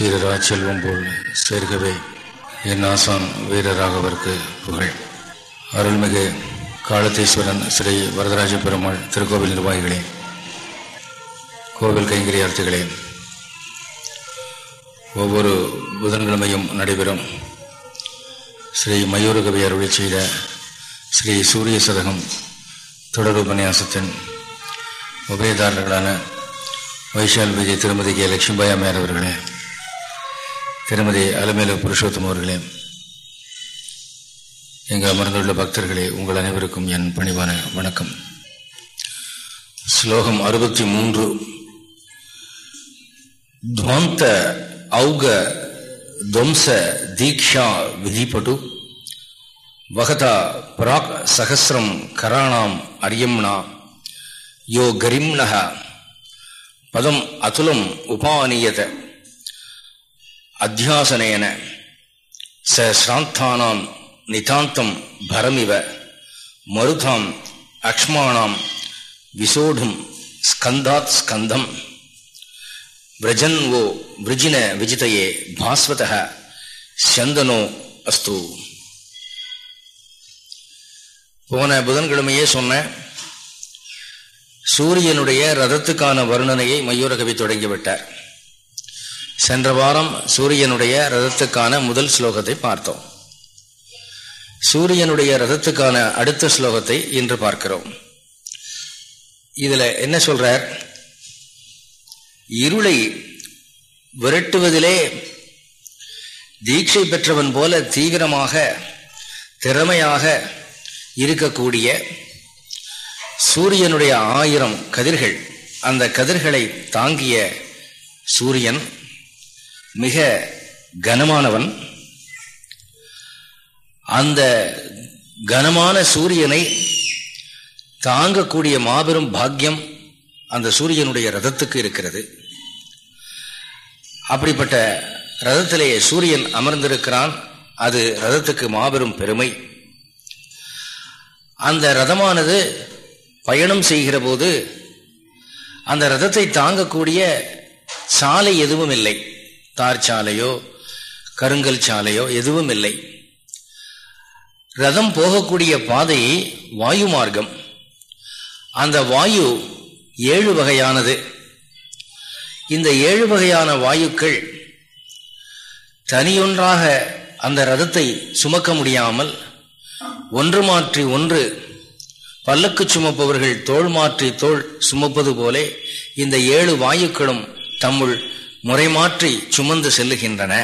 சீரரா செல்வம் போல் சேர்கவே என் ஆசான் வீரராகவருக்கு புகழ். அருள்மிகு காலத்தீஸ்வரன் ஸ்ரீ வரதராஜ பெருமாள் திருக்கோவில் நிர்வாகிகளே கோவில் கைங்கரியார்த்திகளே ஒவ்வொரு புதன்கிழமையும் நடைபெறும் ஸ்ரீ மயூரகவி அருளி செய்த ஸ்ரீ சூரிய சதகம் தொடர் உபன்யாசத்தின் உபயதாரர்களான வைஷால் விஜய் திருமதி கே. லட்சுமிபாய் அம்மையார் அவர்களே திருமதி அலமேலு புருஷோத்தம் அவர்களே இங்கு அமர்ந்துள்ள பக்தர்களே உங்கள் அனைவருக்கும் என் பணிவான வணக்கம். ஸ்லோகம் அறுபத்தி மூன்று. துவந்த ஔக துவம்ச தீக்ஷா விதிப்பட்டு வகதா பிராக் சகசிரம் கராணாம் அரியம்னா யோ கரிம்னக பதம் அதுலம் உபானியத. அத்தியாசனையன ச ஸ்ராந்தானாம் நிதாந்தம் பரமிவ. மருதாம் அக்ஷ்மானாம் விசோடும் ஸ்கந்தாத் ஸ்கந்தம். விரஜன் ஓ விரஜின விஜிதையே பாஸ்வத சந்தனோ அஸ்து. போன புதன்கிழமையே சொன்ன சூரியனுடைய ரதத்துக்கான வர்ணனையை மயூரகவி தொடங்கிவிட்டார். சென்ற வாரம் சூரியனுடைய ரதத்துக்கான முதல் ஸ்லோகத்தை பார்த்தோம். சூரியனுடைய ரதத்துக்கான அடுத்த ஸ்லோகத்தை இன்று பார்க்கிறோம். இதுல என்ன சொல்றார்? இருளை விரட்டுவதிலே தீட்சை பெற்றவன் போல தீவிரமாக திறமையாக இருக்கக்கூடிய சூரியனுடைய ஆயிரம் கதிர்கள் அந்த கதிர்களை தாங்கிய சூரியன் மிக கனமானவன். அந்த கனமான சூரியனை தாங்கக்கூடிய மாபெரும் பாக்கியம் அந்த சூரியனுடைய ரதத்துக்கு இருக்கிறது. அப்படிப்பட்ட ரதத்திலேயே சூரியன் அமர்ந்திருக்கிறான். அது ரதத்துக்கு மாபெரும் பெருமை. அந்த ரதமானது பயணம் செய்கிற போது அந்த ரதத்தை தாங்கக்கூடிய சாலை எதுவும் இல்லை. தார் சாலையோ கருங்கல் சாலையோ எதுவும் இல்லை. ரதம் போகக்கூடிய பாதை வாயு மார்க்கம். அந்த வாயு ஏழு வகையானது. இந்த ஏழு வகையான வாயுக்கள் தனியொன்றாக அந்த ரதத்தை சுமக்க முடியாமல் ஒன்று மாற்றி ஒன்று பல்லக்கு சுமப்பவர்கள் தோல் மாற்றி தோல் சுமப்பது போலே இந்த ஏழு வாயுக்களும் தம்முள் முறை மாற்றி சுமந்து செல்லுகின்றன.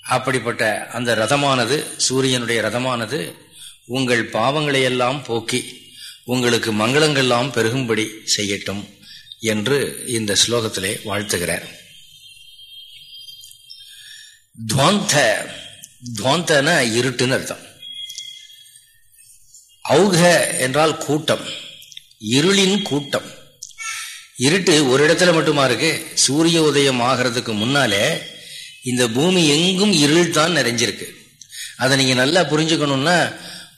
அப்படிப்பட்ட அந்த ரதமானது சூரியனுடைய ரதமானது உங்கள் பாவங்களை எல்லாம் போக்கி உங்களுக்கு மங்களங்கள்லாம் பெருகும்படி செய்யட்டும் என்று இந்த ஸ்லோகத்திலே வாழ்த்துகிறார். துவாந்த துவாந்தன இருட்டுன்னு அர்த்தம். அவுக என்றால் கூட்டம் இருளின் கூட்டம். இருட்டு ஒரு இடத்துல மட்டுமா இருக்கு? சூரிய உதயம் ஆகிறதுக்கு முன்னாலே இந்த பூமி எங்கும் இருள் தான் நிறைஞ்சிருக்கு. அதை நீங்க நல்லா புரிஞ்சுக்கணும்னா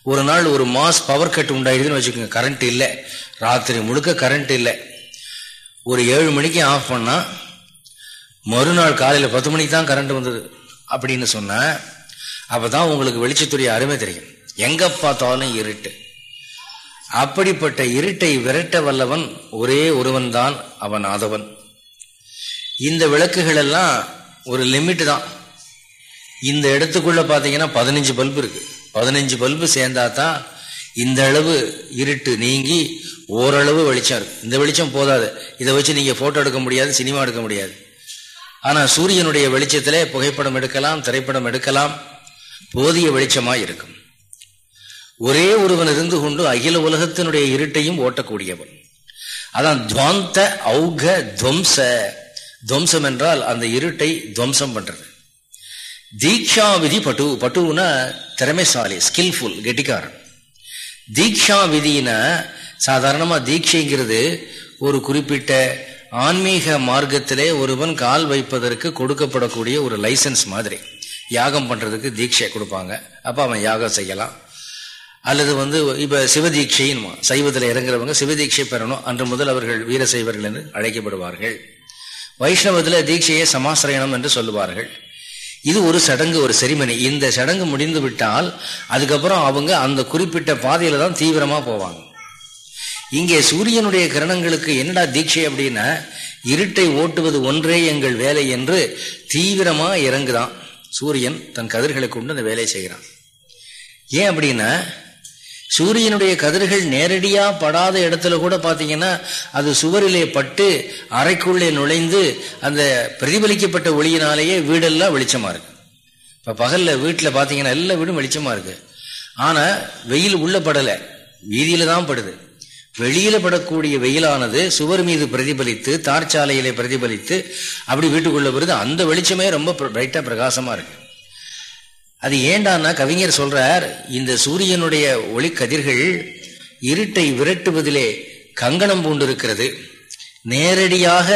ஒரு நாள் ஒரு மாஸ் பவர் கட் உண்டாயிடுதுன்னு வச்சுக்கோங்க. கரண்ட் இல்லை. ராத்திரி முழுக்க கரண்ட் இல்லை. ஒரு ஏழு மணிக்கு ஆஃப் பண்ணா மறுநாள் காலையில் பத்து மணிக்கு தான் கரண்ட் வந்தது. அப்படின்னு சொன்ன அப்பதான் உங்களுக்கு வெளிச்சத்துடைய அருமை தெரியும். எங்க பார்த்தாலும் இருட்டு. அப்படிப்பட்ட இருட்டை விரட்ட வல்லவன் ஒரே ஒருவன் தான் அவன் ஆதவன் இந்த விளக்குகள் எல்லாம் ஒரு லிமிட் தான். இந்த இடத்துக்குள்ள பார்த்தீங்கன்னா பதினஞ்சு பல்பு இருக்கு. பதினஞ்சு பல்பு சேர்ந்தா தான் இந்த அளவு இருட்டு நீங்கி ஓரளவு வெளிச்சம் இருக்கு. இந்த வெளிச்சம் போதாது. இதை வச்சு நீங்கள் ஃபோட்டோ எடுக்க முடியாது சினிமா எடுக்க முடியாது. ஆனால் சூரியனுடைய வெளிச்சத்திலே புகைப்படம் எடுக்கலாம் திரைப்படம் எடுக்கலாம். போதிய வெளிச்சமாக இருக்கும். ஒரே ஒருவன் இருந்து கொண்டு அகில உலகத்தினுடைய இருட்டையும் ஓட்டக்கூடியவன். அதான் துவாந்த ஔக துவம்ச. துவம்சம் என்றால் அந்த இருட்டை துவம்சம் பண்றது. தீக்ஷா விதி பட்டு பட்டுனா திறமைசாலி ஸ்கில்ஃபுல் கெட்டிக்காரன். தீக்ஷா விதினா சாதாரணமா தீட்சைங்கிறது ஒரு குறிப்பிட்ட ஆன்மீக மார்க்கத்திலே ஒருவன் கால் வைப்பதற்கு கொடுக்கப்படக்கூடிய ஒரு லைசன்ஸ் மாதிரி. யாகம் பண்றதுக்கு தீட்சை கொடுப்பாங்க. அப்ப அவன் யாகம் செய்யலாம். அல்லது வந்து இப்ப சிவதீட்சைன்னு சைவத்தில் இறங்குறவங்க சிவதீட்சை பெறணும். அன்று முதல் அவர்கள் வீரசைவர்கள் என்று அழைக்கப்படுவார்கள். வைஷ்ணவத்தில் தீட்சையை சமாசிரயணம் என்று சொல்லுவார்கள். இது ஒரு சடங்கு ஒரு செரிமனி இந்த சடங்கு முடிந்து விட்டால் அதுக்கப்புறம் அவங்க அந்த குறிப்பிட்ட பாதையில தான் தீவிரமா போவாங்க. இங்கே சூரியனுடைய கிரணங்களுக்கு என்னடா தீட்சை அப்படின்னா இருட்டை ஓட்டுவது ஒன்றே எங்கள் வேலை என்று தீவிரமா இறங்குதான். சூரியன் தன் கதிர்களை கொண்டு அந்த வேலையை செய்கிறான். ஏன் அப்படின்னா சூரியனுடைய கதிர்கள் நேரடியா படாத இடத்துல கூட பாத்தீங்கன்னா அது சுவரிலே பட்டு அறைக்குள்ளே நுழைந்து அந்த பிரதிபலிக்கப்பட்ட ஒளியினாலேயே வீடெல்லாம் வெளிச்சமா இருக்கு. இப்ப பகல்ல வீட்டுல பாத்தீங்கன்னா எல்லா வீடும் வெளிச்சமா இருக்கு. ஆனா வெயில் உள்ள படலை. வீதியில தான் படுது. வெளியில படக்கூடிய வெயிலானது சுவர் மீது பிரதிபலித்து தார்ச்சாலையிலே பிரதிபலித்து அப்படி வீட்டுக்குள்ள வருது. அந்த வெளிச்சமே ரொம்ப பிரைட்டா பிரகாசமா இருக்கு. அது ஏண்டான்னா கவிஞர் சொல்றார் இந்த சூரியனுடைய ஒளி கதிர்கள் இருட்டை விரட்டுவதிலே கங்கணம் பூண்டிருக்கிறது. நேரடியாக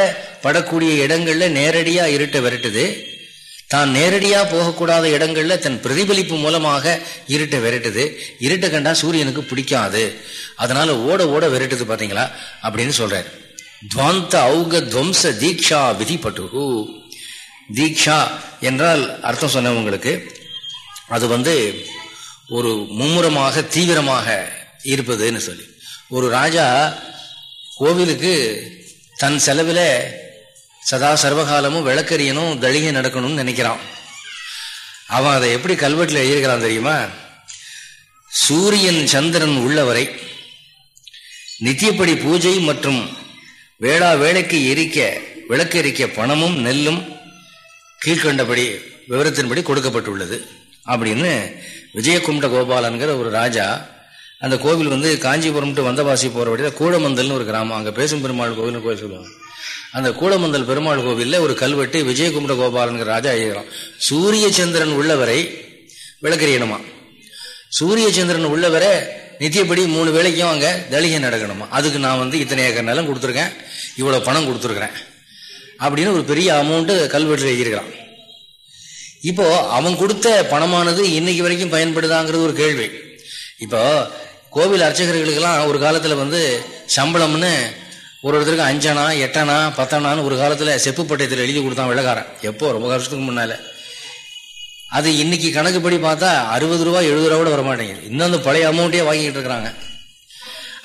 படக்கூடிய இடங்கள்ல நேரடியா இருட்டை விரட்டுது. தான் நேரடியா போகக்கூடாத இடங்கள்ல தன் பிரதிபலிப்பு மூலமாக இருட்டை விரட்டுது. இருட்டை கண்டா சூரியனுக்கு பிடிக்காது. அதனால ஓட ஓட விரட்டுது பாத்தீங்களா? அப்படின்னு சொல்றாரு. துவாந்த அவுக துவம்ச தீக்ஷா விதிப்பட்டு தீக்ஷா என்றால் அர்த்தம் சொன்னவங்களுக்கு அது வந்து ஒரு மும்முரமாக தீவிரமாக இருப்பதுன்னு சொல்லி. ஒரு ராஜா கோவிலுக்கு தன் செலவில் சதா சர்வகாலமும் விளக்கறியனும் தழிகை நடக்கணும்னு நினைக்கிறான். அவன் அதை எப்படி கல்வெட்டில் எழுதியிருக்கிறான் தெரியுமா? சூரியன் சந்திரன் உள்ளவரை நித்தியப்படி பூஜை மற்றும் வேளா வேலைக்கு எரிக்க விளக்கு எரிக்க பணமும் நெல்லும் கீழ்கண்டபடி விவரத்தின்படி கொடுக்கப்பட்டுள்ளது. அப்படின்னு விஜயகுண்ட கோபாலன்கிற ஒரு ராஜா அந்த கோவில் வந்து காஞ்சிபுரம் டு வந்தவாசி போகிற வழியில் கூடமந்தல்னு ஒரு கிராமம். அங்கே பேசும் பெருமாள் கோவில் கோயில் சொல்லுவாங்க. அந்த கூடமந்தல் பெருமாள் கோவிலில் ஒரு கல்வெட்டு விஜயகுண்ட கோபாலன்கிற ராஜா எழுதுகிறான் சூரிய சந்திரன் உள்ளவரை விளக்கறியணுமா? சூரிய சந்திரன் உள்ளவரை நித்தியப்படி மூணு வேலைக்கும் அங்கே தலிகை நடக்கணுமா? அதுக்கு நான் வந்து இத்தனை ஏக்கர் நிலம் கொடுத்துருக்கேன் இவ்வளோ பணம் கொடுத்துருக்குறேன் அப்படின்னு ஒரு பெரிய அமௌண்ட்டு கல்வெட்டில் எழுதியிருக்கிறான். இப்போ அவன் கொடுத்த பணமானது இன்னைக்கு வரைக்கும் பயன்படுதாங்கிறது ஒரு கேள்வி. இப்போ கோவில் அர்ச்சகர்களுக்கெல்லாம் ஒரு காலத்தில் வந்து சம்பளம்னு ஒரு ஒருத்தருக்கு அஞ்சனா எட்டனா பத்தனான்னு ஒரு காலத்தில் செப்பு பட்டயத்தில் எழுதி கொடுத்தான் விளக்காரன் எப்போ? ரொம்ப வருஷத்துக்கு முன்னால. அது இன்னைக்கு கணக்குப்படி பார்த்தா அறுபது ரூபா எழுபது ரூபா கூட வர மாட்டேங்குது இன்னும் அந்த பழைய அமௌண்ட்டே வாங்கிட்டு இருக்கிறாங்க.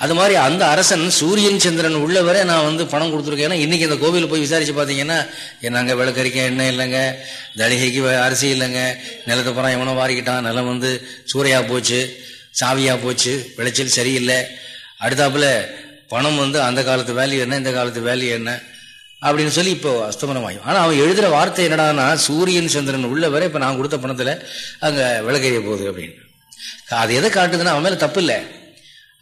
அது மாதிரி அந்த அரசன் சூரியன் சந்திரன் உள்ளவரை நான் வந்து பணம் கொடுத்துருக்கேன். ஏன்னா இன்னைக்கு இந்த கோவிலில் போய் விசாரிச்சு பார்த்தீங்கன்னா என்னங்க விளக்கறிக்க என்ன இல்லைங்க. தலிகைக்கு அரிசி இல்லைங்க. நிலத்தை பணம் எவனோ வாரிக்கிட்டான். நிலம் வந்து சூறையா போச்சு. சாவியா போச்சு. விளைச்சல் சரியில்லை. அடுத்தாப்புல பணம் வந்து அந்த காலத்து வேல்யூ என்ன இந்த காலத்து வேல்யூ என்ன? அப்படின்னு சொல்லி இப்போ அஸ்தமனம் ஆகும் ஆனால் அவன் எழுதுகிற வார்த்தை என்னடானா சூரியன் சந்திரன் உள்ளவரை இப்போ நான் கொடுத்த பணத்தில் அங்கே விளக்கறிய போகுது அப்படின்னு. அது எதை காட்டுதுன்னா அவன் மேலே தப்பு இல்லை.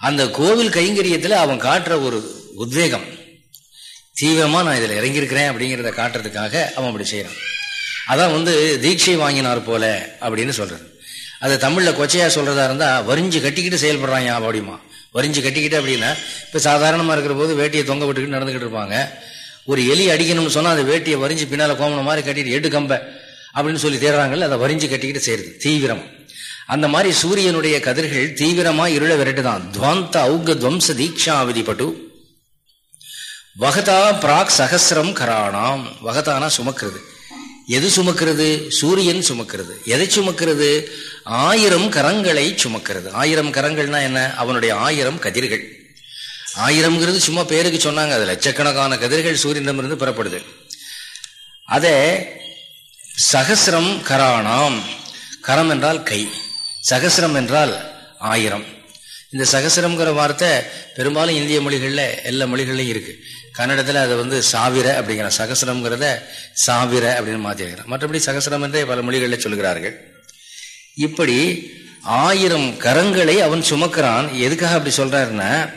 அந்த கோவில் கைங்கரியத்தில் அவன் காட்டுற ஒரு உத்வேகம். தீவிரமாக நான் இதில் இறங்கியிருக்கிறேன் அப்படிங்கிறத காட்டுறதுக்காக அவன் அப்படி செய்கிறான் அதான் வந்து தீட்சை வாங்கினார் போல அப்படின்னு சொல்கிறது அது தமிழில் கொச்சையாக சொல்கிறதா இருந்தால் வரிஞ்சு கட்டிக்கிட்டு செயல்படுறான் அப்படிமா வரிஞ்சு கட்டிக்கிட்டு அப்படின்னா இப்போ சாதாரணமாக இருக்கிற போது வேட்டியை தொங்க விட்டுக்கிட்டு நடந்துக்கிட்டு இருப்பாங்க. ஒரு எலி அடிக்கணும்னு சொன்னால் அந்த வேட்டியை வரிஞ்சு பின்னால் கோமணம் மாதிரி கட்டிட்டு எடு கம்பை அப்படின்னு சொல்லி தேடுறாங்கல்ல அதை வரிஞ்சு கட்டிக்கிட்டு செய்யறது தீவிரம். அந்த மாதிரி சூரியனுடைய கதிர்கள் தீவிரமா இருள விரட்டுதான். துவாந்த அவுக துவம்ச தீக்ஷா விதிப்பட்டு. வகதா பிராக் சகசிரம் கராணாம். வகதானா சுமக்கிறது. எது சுமக்கிறது? சூரியன் சுமக்கிறது. எதை சுமக்கிறது? ஆயிரம் கரங்களை சுமக்கிறது. ஆயிரம் கரங்கள்னா என்ன? அவனுடைய ஆயிரம் கதிர்கள். ஆயிரம்ங்கிறது சும்மா பேருக்கு சொன்னாங்க. அது லட்சக்கணக்கான கதிர்கள் சூரியனிடமிருந்து பெறப்படுது. அதை சகசிரம் கராணாம். கரம் என்றால் கை. சகசிரம் என்றால் ஆயிரம். இந்த சகசிரம்ங்கிற வார்த்தை பெரும்பாலும் இந்திய மொழிகளில் எல்லா மொழிகள்லையும் இருக்கு. கன்னடத்தில் அதை வந்து சாவிர அப்படிங்கிற சகசிரம்ங்கிறத சாவிர அப்படின்னு மாற்றிருக்கிறார் மற்றபடி சகசிரம் என்றே பல மொழிகளில் சொல்கிறார்கள் இப்படி ஆயிரம் கரங்களை அவன் சுமக்கிறான். எதுக்காக அப்படி சொல்றாருன்னா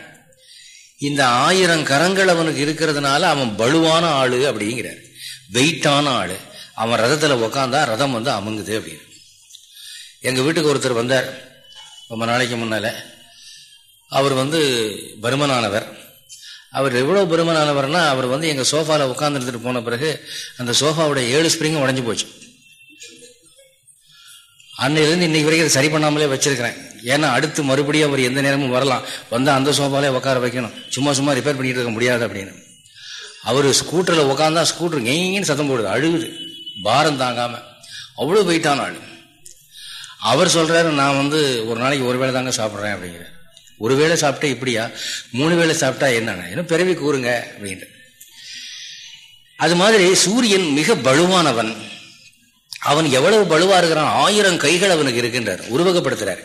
இந்த ஆயிரம் கரங்கள் அவனுக்கு இருக்கிறதுனால அவன் பலுவான ஆளு அப்படிங்கிறார். வெயிட்டான ஆளு. அவன் ரதத்தில் உக்காந்தா ரதம் வந்து அமுங்குது அப்படின்னு. எங்கள் வீட்டுக்கு ஒருத்தர் வந்தார். ரொம்ப நாளைக்கு முன்னால். அவர் வந்து பருமனானவர். அவர் எவ்வளோ பருமனானவர்னா அவர் வந்து எங்கள் சோஃபாவில் உட்காந்துருந்துட்டு போன பிறகு அந்த சோஃபாவோட ஏழு ஸ்ப்ரிங்கும் உடஞ்சி போச்சு. அன்னையிலேருந்து இன்னைக்கு வரைக்கும் அதை சரி பண்ணாமலே வச்சிருக்கிறேன். ஏன்னா அடுத்து மறுபடியும் அவர் எந்த நேரமும் வரலாம். வந்து அந்த சோஃபாலே உட்கார வைக்கணும். சும்மா சும்மா ரிப்பேர் பண்ணிட்டு இருக்க முடியாது அப்படின்னு. அவர் ஸ்கூட்டரில் உட்காந்தா ஸ்கூட்டர் எங்கேன்னு சத்தம் போடுது. அழுகுது. பாரம் தாங்காமல் அவ்வளோ வெயிட்டான ஆள். அவர் சொல்றாரு நான் வந்து ஒரு நாளைக்கு ஒரு வேளை தாங்க சாப்பிட்றேன் அப்படிங்கிற ஒரு வேளை சாப்பிட்டா இப்படியா? மூணு வேளை சாப்பிட்டா என்னன்னு இன்னும் பிறவி கூறுங்க அப்படின்ட்டு. அது மாதிரி சூரியன் மிக பலுவானவன் அவன் எவ்வளவு பலுவா இருக்கிறான்? ஆயிரம் கைகள் அவனுக்கு இருக்கின்றார். உருவகப்படுத்துறாரு.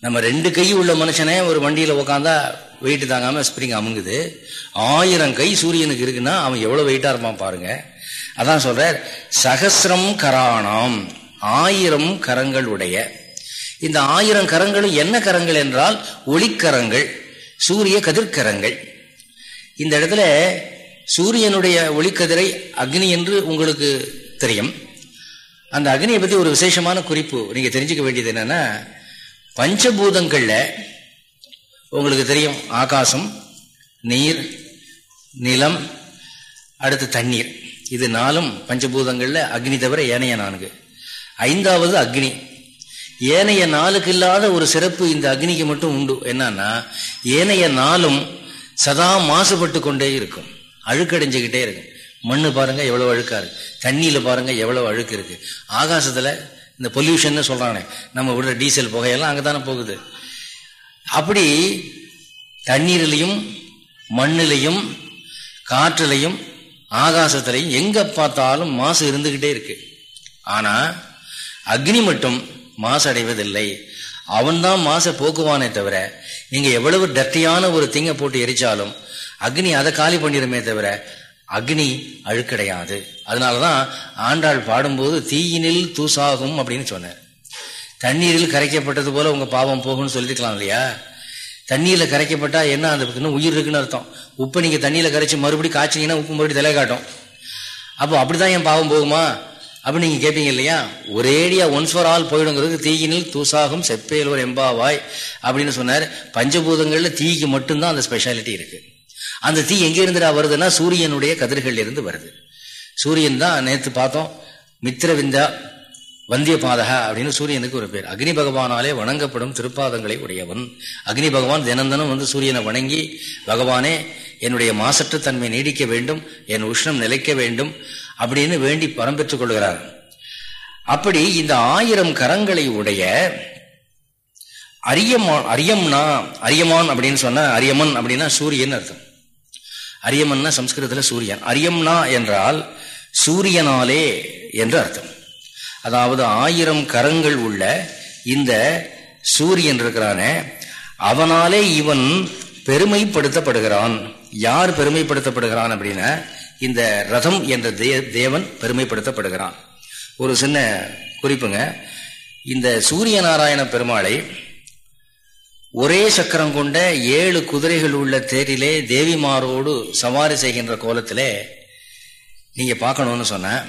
நம்ம ரெண்டு கை உள்ள மனுஷனே ஒரு வண்டியில உட்காந்தா வெயிட் தாங்காம ஸ்ப்ரிங் அமுங்குது. ஆயிரம் கை சூரியனுக்கு இருக்குன்னா அவன் எவ்வளவு வெயிட்டா இருப்பான் பாருங்க. அதான் சொல்ற சகசிரம் கராணம். ஆயிரம் கரங்கள் உடைய. இந்த ஆயிரம் கரங்களும் என்ன கரங்கள் என்றால் ஒளிக்கரங்கள் சூரிய கதிர்கரங்கள் இந்த இடத்துல சூரியனுடைய ஒளிக்கதிரை அக்னி என்று உங்களுக்கு தெரியும். அந்த அக்னியை பற்றி ஒரு விசேஷமான குறிப்பு நீங்கள் தெரிஞ்சுக்க வேண்டியது என்னென்னா பஞ்சபூதங்களில் உங்களுக்கு தெரியும் ஆகாசம் நீர் நிலம் அடுத்து தண்ணீர். இது நாலும் பஞ்சபூதங்களில் அக்னி தவிர ஏனைய நான்கு. ஐந்தாவது அக்னி. ஏனைய நாளுக்கு இல்லாத ஒரு சிறப்பு இந்த அக்னிக்கு மட்டும் உண்டு. என்னன்னா ஏனைய நாளும் சதா மாசுபட்டு கொண்டே இருக்கும். அழுக்கடைஞ்சுக்கிட்டே இருக்கும். மண்ணு பாருங்க எவ்வளவு அழுக்கா இருக்கு. தண்ணியில பாருங்க எவ்வளவு அழுக்கு இருக்கு. ஆகாசத்துல இந்த பொல்யூஷன் சொல்றானே. நம்ம விடுற டீசல் புகையெல்லாம் அங்கதானே போகுது. அப்படி தண்ணீரிலையும் மண்ணிலையும் காற்றுலையும் ஆகாசத்திலையும் எங்க பார்த்தாலும் மாசு இருந்துகிட்டே இருக்கு. ஆனா அக்னி மட்டும் மாசு அடைவதில்லை அவன்தான் மாசை போக்குவானே தவிர நீங்கள் எவ்வளவு டர்ட்டியான ஒரு திங்கை போட்டு எரிச்சாலும் அக்னி அதை காலி பண்ணிடுமே தவிர அக்னி அழுக்கடையாது. அதனாலதான் ஆண்டாள் பாடும்போது தீயினில் தூசாகும் அப்படின்னு சொன்னார். தண்ணீரில் கரைக்கப்பட்டது போல உங்கள் பாவம் போகும்னு சொல்லிருக்கலாம் இல்லையா? தண்ணியில் கரைக்கப்பட்டா என்ன அந்த இன்னும் உயிர் இருக்குன்னு அர்த்தம். உப்பை நீங்கள் தண்ணியில் கரைச்சி மறுபடியும் காய்ச்சிங்கன்னா உப்பு மறுபடியும் தலை காட்டும். அப்போ அப்படிதான் என் பாவம் போகுமா? அப்படி நீங்க கேட்பீங்க இல்லையா? ஒரேடியா ஒன்ஸ் ஃபார் ஆல் போயிடுங்கிறது தீயினில் தூசாகும் செப்பேலூர் ஒரு எம்பாவாய் அப்படின்னு சொன்னார். பஞ்சபூதங்களில் தீக்கு மட்டும்தான் அந்த ஸ்பெஷாலிட்டி இருக்கு. அந்த தீ எங்க இருந்துடா வருதுன்னா சூரியனுடைய கதிர்கள் இருந்து வருது. சூரியன் தான் நேற்று பார்த்தோம் மித்திரவிந்தா வந்திய பாதக அப்படின்னு சூரியனுக்கு ஒரு பேர். அக்னி பகவானாலே வணங்கப்படும் திருப்பாதங்களை உடையவன். அக்னி பகவான் தினம் தினம் வந்து சூரியனை வணங்கி பகவானே என்னுடைய மாசற்று தன்மை நீடிக்க வேண்டும் என் உஷ்ணம் நிலைக்க வேண்டும் அப்படின்னு வேண்டி பரம் பெற்றுக் கொள்கிறார். அப்படி இந்த ஆயிரம் கரங்களை உடைய அரியமான் அரியம்னா அரியமான் அப்படின்னு சொன்னா அரியமன் அப்படின்னா சூரியன் அர்த்தம். அரியமன்னா சம்ஸ்கிருதத்துல சூரியன். அரியம்னா என்றால் சூரியனாலே என்று அர்த்தம். அதாவது ஆயிரம் கரங்கள் உள்ள இந்த சூரியன் இருக்கிறானே அவனாலே இவன் பெருமைப்படுத்தப்படுகிறான். யார் பெருமைப்படுத்தப்படுகிறான் அப்படின்னா இந்த ரதம் என்ற தேவன் பெருமைப்படுத்தப்படுகிறான். ஒரு சின்ன குறிப்புங்க. இந்த சூரிய நாராயண பெருமாளை ஒரே சக்கரம் கொண்ட ஏழு குதிரைகள் உள்ள தேரிலே தேவிமாரோடு சவாரி செய்கின்ற கோலத்திலே நீங்க பார்க்கணும்னு சொன்ன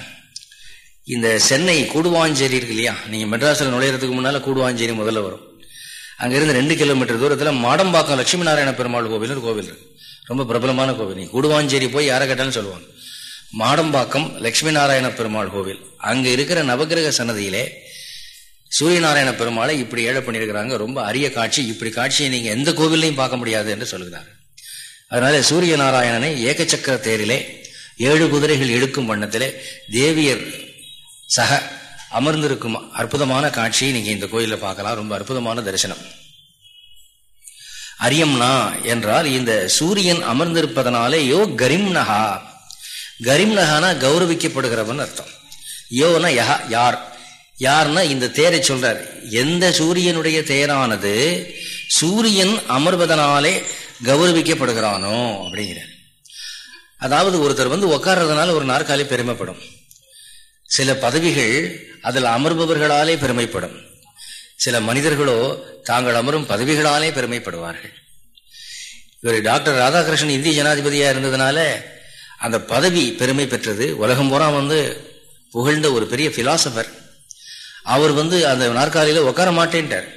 இந்த சென்னை கூடுவாஞ்சேரி இருக்கு இல்லையா? நீங்க மெட்ராஸில் நுழையிறதுக்கு முன்னால கூடுவாஞ்சேரி முதல்ல வரும். அங்கிருந்து ரெண்டு கிலோமீட்டர் தூரத்தில் மாடம்பாக்கம் லட்சுமி நாராயண பெருமாள் கோவில் ஒரு கோவில் இருக்கு. ரொம்ப பிரபலமான கோவில். நீ கூடுவாஞ்சேரி போய் யாரை கேட்டாலும் சொல்லுவாங்க. மாடம்பாக்கம் லட்சுமி நாராயண பெருமாள் கோவில். அங்க இருக்கிற நவகிரக சன்னதியிலே சூரியநாராயண பெருமாளை இப்படி ஏழை பண்ணியிருக்கிறாங்க. ரொம்ப அரிய காட்சி. இப்படி காட்சியை நீங்க எந்த கோவிலையும் பார்க்க முடியாது என்று சொல்கிறாங்க அதனால சூரிய நாராயணனை ஏகச்சக்கர தேரிலே ஏழு குதிரைகள் எடுக்கும் வண்ணத்திலே தேவியர் சக அமர்ந்திருக்கும் அற்புதமான காட்சியை நீங்க இந்த கோயிலில் பார்க்கலாம். ரொம்ப அற்புதமான தரிசனம். அரியம்னா என்றால் இந்த சூரியன் அமர்ந்திருப்பதனாலே யோ கரிம்னஹா. கரிம்னஹானா கௌரவிக்கப்படுகிறவன் அர்த்தம். யோனா யஹா யார்? யார்னா இந்த தேரை சொல்றார். எந்த சூரியனுடைய தேரானது சூரியன் அமர்வதனாலே கௌரவிக்கப்படுகிறானோ அப்படிங்கிறார். அதாவது ஒருத்தர் வந்து உட்கார்றதுனால ஒரு நாற்காலி பெருமைப்படும். சில பதவிகள் அதில் அமர்பவர்களாலே பெருமைப்படும். சில மனிதர்களோ தாங்கள் அமரும் பதவிகளாலே பெருமைப்படுவார்கள். இவர் டாக்டர் ராதாகிருஷ்ணன் இந்திய ஜனாதிபதியா இருந்ததுனால அந்த பதவி பெருமை பெற்றது. உலகம் பூரா வந்து புகழ்ந்த ஒரு பெரிய பிலாசபர் அவர் வந்து அந்த நாற்காலியில உட்கார மாட்டேன்ட்டார்.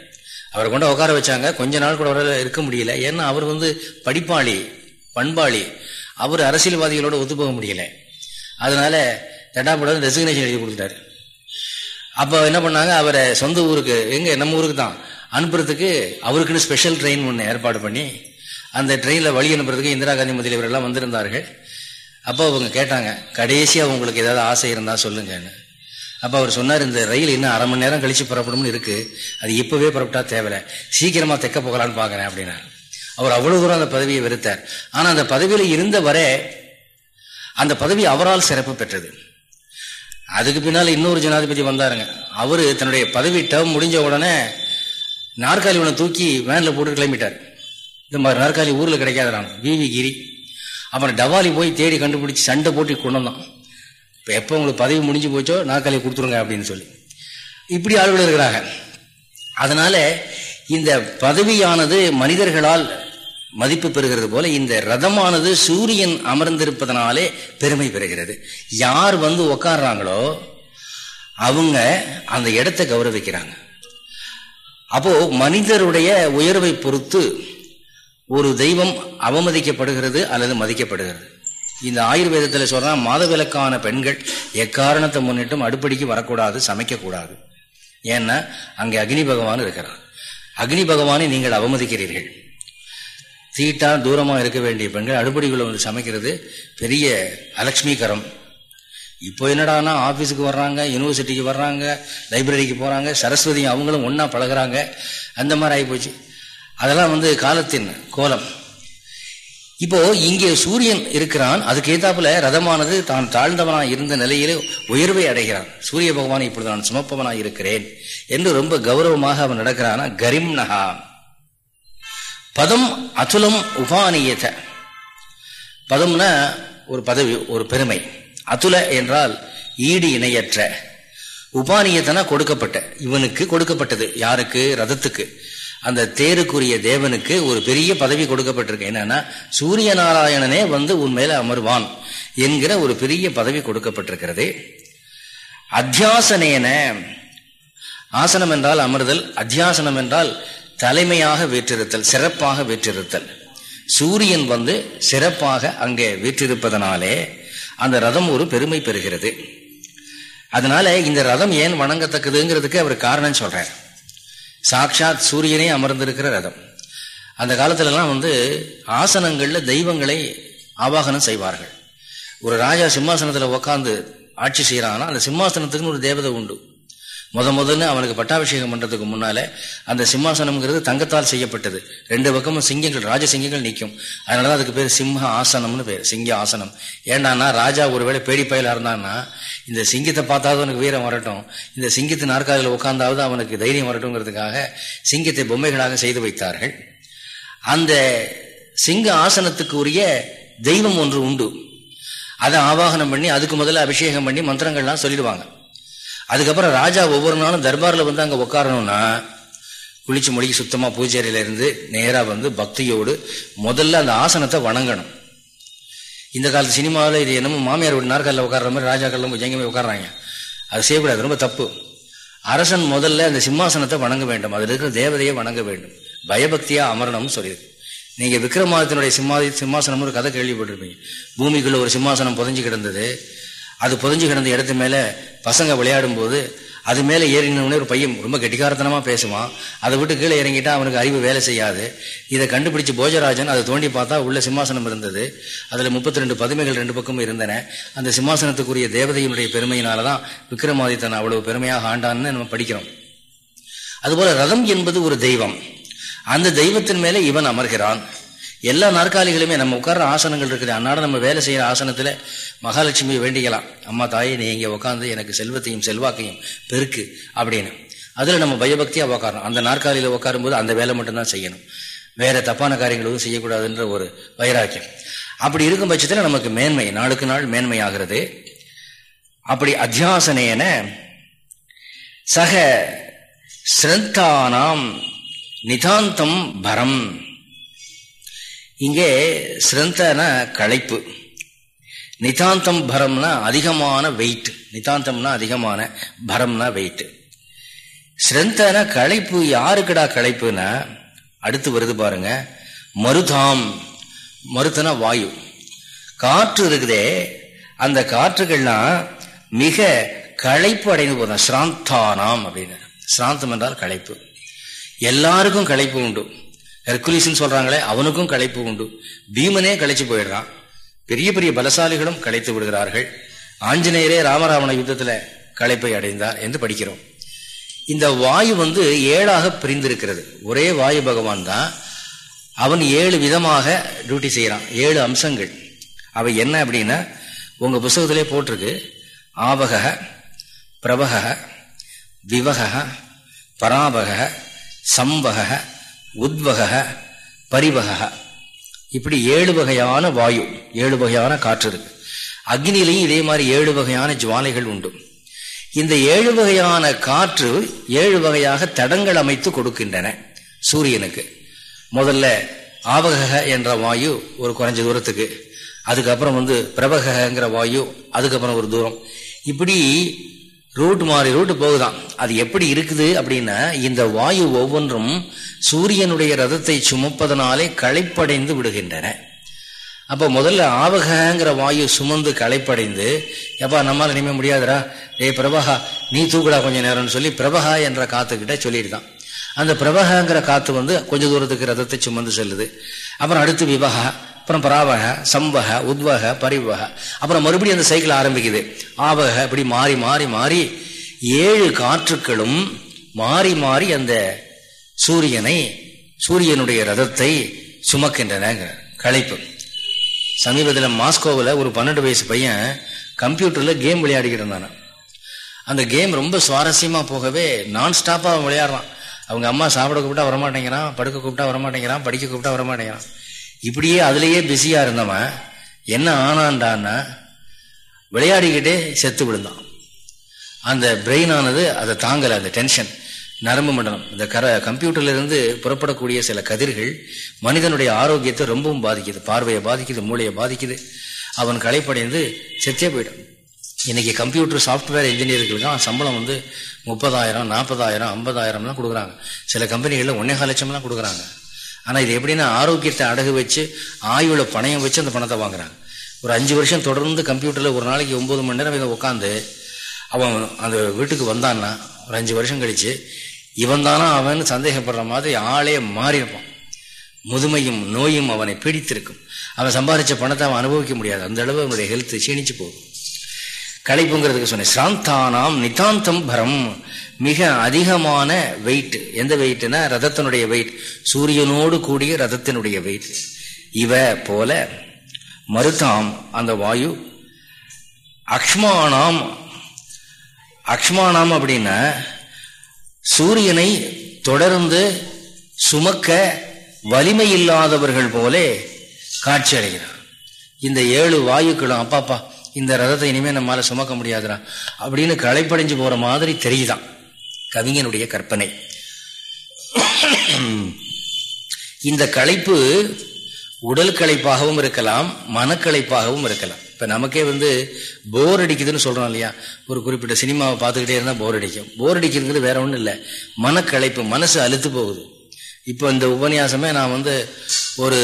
அவரை கொண்டு உட்கார வச்சாங்க. கொஞ்ச நாள் கூட அவரால் இருக்க முடியல. ஏன்னா அவர் வந்து படிப்பாளி பண்பாளி. அவர் அரசியல்வாதிகளோட ஒத்து போக முடியல. அதனால தட்டாப்படம் ரெசிக்னேஷன் எழுதி கொடுத்துட்டாரு. அப்போ என்ன பண்ணாங்க? அவரை சொந்த ஊருக்கு எங்கே? நம்ம ஊருக்கு தான். அனுப்புறதுக்கு அவருக்குன்னு ஸ்பெஷல் ட்ரெயின் ஒன்று ஏற்பாடு பண்ணி அந்த ட்ரெயினில் வழி அனுப்புறதுக்கு இந்திரா காந்தி முதலியவரெல்லாம் வந்திருந்தார்கள். அப்போ அவங்க கேட்டாங்க கடைசியாக உங்களுக்கு ஏதாவது ஆசை இருந்தால் சொல்லுங்கன்னு. அப்போ அவர் சொன்னார் இந்த ரயில் இன்னும் அரை மணி நேரம் கழிச்சு புறப்படும்னு இருக்குது அது இப்போவே புறப்பட்டா தேவையில்ல. சீக்கிரமாக தைக்க போகலான்னு பார்க்குறேன் அப்படின்னா அவர் அவ்வளோ தூரம் அந்த பதவியை வெறுத்தார். ஆனால் அந்த பதவியில் இருந்த வரை அந்த பதவி அவரால் சிறப்பு பெற்றது. அதுக்கு பின்னால் இன்னொரு ஜனாதிபதி வந்தாருங்க. அவர் தன்னுடைய பதவி டேர்ம் முடிஞ்ச உடனே நாற்காலி ஒன்று தூக்கி வேனில் போட்டு கிளம்பிட்டார். இந்த மாதிரி நாற்காலி ஊரில் கிடைக்காத நான் விவி கிரி. அப்புறம் டவாலி போய் தேடி கண்டுபிடிச்சி சண்டை போட்டு கொண்டு வந்தான் இப்போ எப்போ உங்களுக்கு பதவி முடிஞ்சு போச்சோ நாற்காலி கொடுத்துருங்க அப்படின்னு சொல்லி. இப்படி ஆளுகள் இருக்கிறாங்க. அதனால இந்த பதவியானது மனிதர்களால் மதிப்பு பெறுகிறது போல இந்த ரதமானது சூரியன் அமர்ந்திருப்பதனாலே பெருமை பெறுகிறது. யார் வந்து உக்காடுறாங்களோ அவங்க அந்த இடத்தை கௌரவிக்கிறாங்க. அப்போ மனிதருடைய உயர்வை பொறுத்து ஒரு தெய்வம் அவமதிக்கப்படுகிறது அல்லது மதிக்கப்படுகிறது. இந்த ஆயுர்வேதத்தில் சொல்றா மாதவிலக்கான பெண்கள் எக்காரணத்தை முன்னிட்டும் அடுப்படிக்கு வரக்கூடாது சமைக்கக்கூடாது. ஏன்னா அங்கே அக்னி பகவான் இருக்கிறார். அக்னி பகவானை நீங்கள் அவமதிக்கிறீர்கள். தீட்டா தூரமாக இருக்க வேண்டிய பெண்கள் அடுப்படிக்குள்ள வந்து சமைக்கிறது பெரிய அலட்சுமிகரம் இப்போ என்னடானா ஆஃபீஸுக்கு வர்றாங்க யூனிவர்சிட்டிக்கு வர்றாங்க லைப்ரரிக்கு போகிறாங்க சரஸ்வதி அவங்களும் ஒன்றா பழகிறாங்க. அந்த மாதிரி ஆகிப்போச்சு அதெல்லாம் வந்து காலத்தின் கோலம். இப்போ இங்கே சூரியன் இருக்கிறான் அதுக்கு ஏத்தாப்புல ரதமானது தான் தாழ்ந்தவனாக இருந்த நிலையிலே உயர்வை அடைகிறான். சூரிய பகவான் இப்பொழுது நான் சுமப்பவனாக இருக்கிறேன் என்று ரொம்ப கௌரவமாக அவன் நடக்கிறானா. கரிம்னஹா. பதம் அதுலம் உபானியத. பதம்னா ஒரு பதவி ஒரு பெருமை. அதுல என்றால் ஈடு இணையற்ற. உபானியத்தனா கொடுக்கப்பட்ட இவனுக்கு கொடுக்கப்பட்டது. யாருக்கு? ரதத்துக்கு. அந்த தேருக்குரிய தேவனுக்கு ஒரு பெரிய பதவி கொடுக்கப்பட்டிருக்கு. என்னன்னா சூரிய நாராயணனே வந்து உன் அமர்வான் என்கிற ஒரு பெரிய பதவி கொடுக்கப்பட்டிருக்கிறது. அத்தியாசனேன. ஆசனம் என்றால் அமர்தல் அத்தியாசனம் என்றால் தலைமையாக வீற்றிருத்தல் சிறப்பாக வீற்றிருத்தல். சூரியன் வந்து சிறப்பாக அங்கே வீற்றிருப்பதனாலே அந்த ரதம் ஒரு பெருமை பெறுகிறது. அதனால இந்த ரதம் ஏன் வணங்கத்தக்குதுங்கிறதுக்கு அவர் காரணம் சொல்றார். சாட்சாத் சூரியனே அமர்ந்திருக்கிற ரதம். அந்த காலத்திலலாம் வந்து ஆசனங்களில் தெய்வங்களை ஆவாகனம் செய்வார்கள். ஒரு ராஜா சிம்மாசனத்தில் உட்காந்து ஆட்சி செய்கிறாங்கன்னா அந்த சிம்மாசனத்துக்குன்னு ஒரு தேவதை உண்டு. முத முதல்ல அவனுக்கு பட்டாபிஷேகம் பண்றதுக்கு முன்னால அந்த சிம்மாசனம்ங்கிறது தங்கத்தால் செய்யப்பட்டது. ரெண்டு பக்கமும் சிங்கங்கள் ராஜசிங்கங்கள் நிற்கும். அதனாலதான் அதுக்கு பேர் சிம்ம ஆசனம்னு பேர் சிங்க ஆசனம். ஏன்னா ராஜா ஒருவேளை பேடி பயலா இருந்தான்னா இந்த சிங்கத்தை பார்த்தாவது அவனுக்கு வீரம் வரட்டும். இந்த சிங்கத்து நாற்காலில் உட்காந்தாவது அவனுக்கு தைரியம் வரட்டும்ங்கிறதுக்காக சிங்கத்தை பொம்மைகளாக செய்து வைத்தார்கள். அந்த சிங்க ஆசனத்துக்கு உரிய தெய்வம் ஒன்று உண்டு. அதை ஆவாகனம் பண்ணி அதுக்கு முதல்ல அபிஷேகம் பண்ணி மந்திரங்கள்லாம் சொல்லிடுவாங்க. அதுக்கப்புறம் ராஜா ஒவ்வொரு நாளும் தர்பாரில் வந்து அங்கே உட்காரணும்னா குளிச்சு மொழிக்கு சுத்தமாக பூஜையில இருந்து நேராக வந்து பக்தியோடு முதல்ல அந்த ஆசனத்தை வணங்கணும். இந்த காலத்து சினிமாவில் இது என்னமோ மாமியார் வீட்டு நாற்காலில் உட்கார்ற மாதிரி ராஜாக்கள்லாம் எங்கேயுமே உட்காராங்க அது செய்யக்கூடாது ரொம்ப தப்பு. அரசன் முதல்ல அந்த சிம்மாசனத்தை வணங்க வேண்டும். அதில் இருக்கிற தேவதையை வணங்க வேண்டும். பயபக்தியாக அமரணம்னு சொல்லியிருக்கு. நீங்கள் விக்ரமாதத்தினுடைய சிம்மா சிம்மாசனம் ஒரு கதை கேள்விப்பட்டிருப்பீங்க. பூமிக்குள்ளே ஒரு சிம்மாசனம் புதஞ்சு கிடந்தது. அது புதஞ்சு கிடந்த இடத்து மேலே பசங்க விளையாடும் போது அது மேலே ஏறினவுடனே ஒரு பையன் ரொம்ப கெட்டிக்காரத்தனமா பேசுவான். அதை விட்டு கீழே இறங்கிட்டா அவனுக்கு அறிவு வேலை செய்யாது. இதை கண்டுபிடிச்சு போஜராஜன் அதை தோண்டி பார்த்தா உள்ள சிம்மாசனம் இருந்தது. அதில் முப்பத்தி ரெண்டு பதுமைகள் ரெண்டு பக்கமும் இருந்தன. அந்த சிம்மாசனத்துக்குரிய தேவதையினுடைய பெருமையினாலதான் விக்ரமாதித்தன் அவ்வளவு பெருமையாக ஆண்டான்னு நம்ம படிக்கிறோம். அதுபோல ரதம் என்பது ஒரு தெய்வம். அந்த தெய்வத்தின் மேலே இவன் அமர்கிறான். எல்லா நாற்காலிகளுமே நம்ம உட்கார்ற ஆசனங்கள் இருக்குது. அன்னாட நம்ம வேலை செய்யற ஆசனத்துல மகாலட்சுமி வேண்டிக்கலாம். அம்மா தாயே நீ இங்கே உட்காந்து எனக்கு செல்வத்தையும் செல்வாக்கையும் பெருக்கு அப்படின்னு. அதுல நம்ம பயபக்தியா உட்காரணும் அந்த நாற்காலியில உட்காரும் போது அந்த வேலை மட்டும்தான் செய்யணும். வேற தப்பான காரியங்களும் செய்யக்கூடாதுன்ற ஒரு வைராக்கியம். அப்படி இருக்கும் பட்சத்தில் நமக்கு மேன்மை நாளுக்கு நாள் மேன்மை ஆகிறது அப்படி அத்தியாசனையன சக ஸ்ரத்தானாம் நிதாந்தம் பரம். இங்கே ஸ்ரந்தன களைப்பு. நிதாந்தம் பரம்னா அதிகமான வெயிட் நிதாந்தம்னா அதிகமான பரம்னா வெயிட் ஸ்ரந்தன களைப்பு யாருக்குடா களைப்புனா அடுத்து வருது பாருங்க மருதாம். மருத்தனா வாயு. காற்று இருக்குதே அந்த காற்றுகள்லாம் மிக களைப்பு அடைந்து போதான் ஸ்ராந்தானாம் அப்படின்னு. ஸ்ராந்தம் என்றால் களைப்பு. எல்லாருக்கும் களைப்பு உண்டு. ஹெர்குலிஸ்ன்னு சொல்றாங்களே அவனுக்கும் களைப்பு உண்டு. பீமனே களைச்சு போயிடுறான் பெரிய பெரிய பலசாலிகளும் களைத்து விடுகிறார்கள். ஆஞ்சநேயரே ராமராவண யுத்தத்தில் களைப்பை அடைந்தார் என்று படிக்கிறோம். இந்த வாயு வந்து ஏழாக பிரிந்திருக்கிறது. ஒரே வாயு பகவான் தான். அவன் ஏழு விதமாக டியூட்டி செய்கிறான் ஏழு அம்சங்கள். அவை என்ன அப்படின்னா உங்க புஸ்தகத்திலே போட்டிருக்கு. ஆவக பிரபக விவக பராபக சம்பக உத்வக பரிவக இப்படி ஏழு வகையான வாயு ஏழு வகையான காற்று இருக்கு. அக்னிலையும் இதே மாதிரி ஏழு வகையான ஜுவாலைகள் உண்டு. இந்த ஏழு வகையான காற்று ஏழு வகையாக தடங்கள் அமைத்து கொடுக்கின்றன சூரியனுக்கு. முதல்ல ஆவக என்ற வாயு ஒரு குறைஞ்ச தூரத்துக்கு அதுக்கப்புறம் வந்து பிரபகங்கிற வாயு அதுக்கப்புறம் ஒரு தூரம். இப்படி ரூட் மாறி ரூட் போகுதான். அது எப்படி இருக்குது அப்படின்னா இந்த வாயு ஒவ்வொன்றும் சூரியனுடைய ரதத்தை சுமப்பதனாலே களைப்படைந்து விடுகின்றன. அப்போ முதல்ல ஆவகங்கிற வாயு சுமந்து களைப்படைந்து எப்பா நம்மால் இனிமே முடியாதுரா ஏ பிரபகா நீ தூக்குடா கொஞ்ச நேரம்னு சொல்லி பிரபகா என்ற காத்துக்கிட்ட சொல்லிடுதான் அந்த பிரபகங்கிற காத்து வந்து கொஞ்ச தூரத்துக்கு ரதத்தை சுமந்து செல்லுது. அப்புறம் அடுத்து விவகா. அப்புறம் பராவக சம்பக உத்வக பரிவக. அப்புறம் மறுபடியும் அந்த சைக்கிள் ஆரம்பிக்குது. ஆவக இப்படி மாறி மாறி மாறி ஏழு காற்றுக்களும் மாறி மாறி அந்த சூரியனை சூரியனுடைய ரதத்தை சுமக்கின்றன களைப்பு. சமீபத்தில் மாஸ்கோவில் ஒரு பன்னெண்டு வயசு பையன் கம்ப்யூட்டரில் கேம் விளையாடிக்கிட்டு இருந்தான். அந்த கேம் ரொம்ப சுவாரஸ்யமாக போகவே நான் ஸ்டாப்பாக விளையாடுறான். அவங்க அம்மா சாப்பிட கூப்பிட்டா வரமாட்டேங்கிறான் படுக்க கூப்பிட்டா வரமாட்டேங்கிறான் படிக்க கூப்பிட்டா வரமாட்டேங்கிறான். இப்படியே அதுலேயே பிஸியாக இருந்தவன் என்ன ஆனான்டான்னா விளையாடிக்கிட்டே செத்து விழுந்தான். அந்த பிரெயின் ஆனது அதை தாங்கலை அந்த டென்ஷன் நரம்பு மண்டலம். இந்த கர கம்ப்யூட்டர்லேருந்து புறப்படக்கூடிய சில கதிர்கள் மனிதனுடைய ஆரோக்கியத்தை ரொம்பவும் பாதிக்குது. பார்வையை பாதிக்குது மூளையை பாதிக்குது. அவன் களைப்படைந்து செத்தே போயிடும் இன்னைக்கு கம்ப்யூட்டர் சாஃப்ட்வேர் இன்ஜினியர்களுக்கு சம்பளம் வந்து முப்பதாயிரம் நாற்பதாயிரம் ஐம்பதாயிரம்லாம் கொடுக்குறாங்க. சில கம்பெனிகளில் ஒன்னே லட்சம்லாம் கொடுக்குறாங்க. ஆனால் இது எப்படின்னா ஆரோக்கியத்தை அடகு வச்சு ஆயுள பணையம் வச்சு அந்த பணத்தை வாங்குறாங்க. ஒரு அஞ்சு வருஷம் தொடர்ந்து கம்ப்யூட்டரில் ஒரு நாளைக்கு ஒம்பது மணி நேரம் இதை உட்காந்து அவன் அந்த வீட்டுக்கு வந்தான்னா ஒரு அஞ்சு வருஷம் கழிச்சு இவன் தானா அவன் சந்தேகப்படுற மாதிரி ஆளே மாறியிருப்பான் முதுமையும் நோயும் அவனை பிடித்திருக்கும். அவன் சம்பாதிச்ச பணத்தை அவன் அனுபவிக்க முடியாது. அந்த அளவு அவனுடைய ஹெல்த் சீணிச்சு போகும். களைப்புங்கிறதுக்கு சொன்னேன். சாந்தானாம் நிதாந்தம் பரம். மிக அதிகமான வெயிட் எந்த வெயிட்னா ரதத்தினுடைய வெயிட் சூரியனோடு கூடிய ரதத்தினுடைய வெயிட் இவ போல மறுத்தாம் அந்த வாயு. அக்ஷ்மானாம். அக்ஷ்மானாம் அப்படின்னா சூரியனை தொடர்ந்து சுமக்க வலிமை இல்லாதவர்கள் போலே காட்சி அடைகிறார். இந்த ஏழு வாயுக்களும் அப்பாப்பா இந்த ரதத்தை இனிமே நம்மால சுமக்க முடியாதுரா அப்படின்னு களைப்படைஞ்சு போற மாதிரி தெரியுதான். கவிஞனுடைய கற்பனை. இந்த களைப்பு உடல் களைப்பாகவும் இருக்கலாம் மனக்களைப்பாகவும் இருக்கலாம். இப்ப நமக்கே வந்து போர் அடிக்குதுன்னு சொல்றோம் இல்லையா? ஒரு குறிப்பிட்ட சினிமாவை பார்த்துக்கிட்டே இருந்தா போர் அடிக்கும். போர் அடிக்கிறது வேற ஒன்றும் இல்லை. மனக்களைப்பு மனசு அழுத்து போகுது. இப்போ இந்த உபன்யாசமே நான் வந்து ஒரு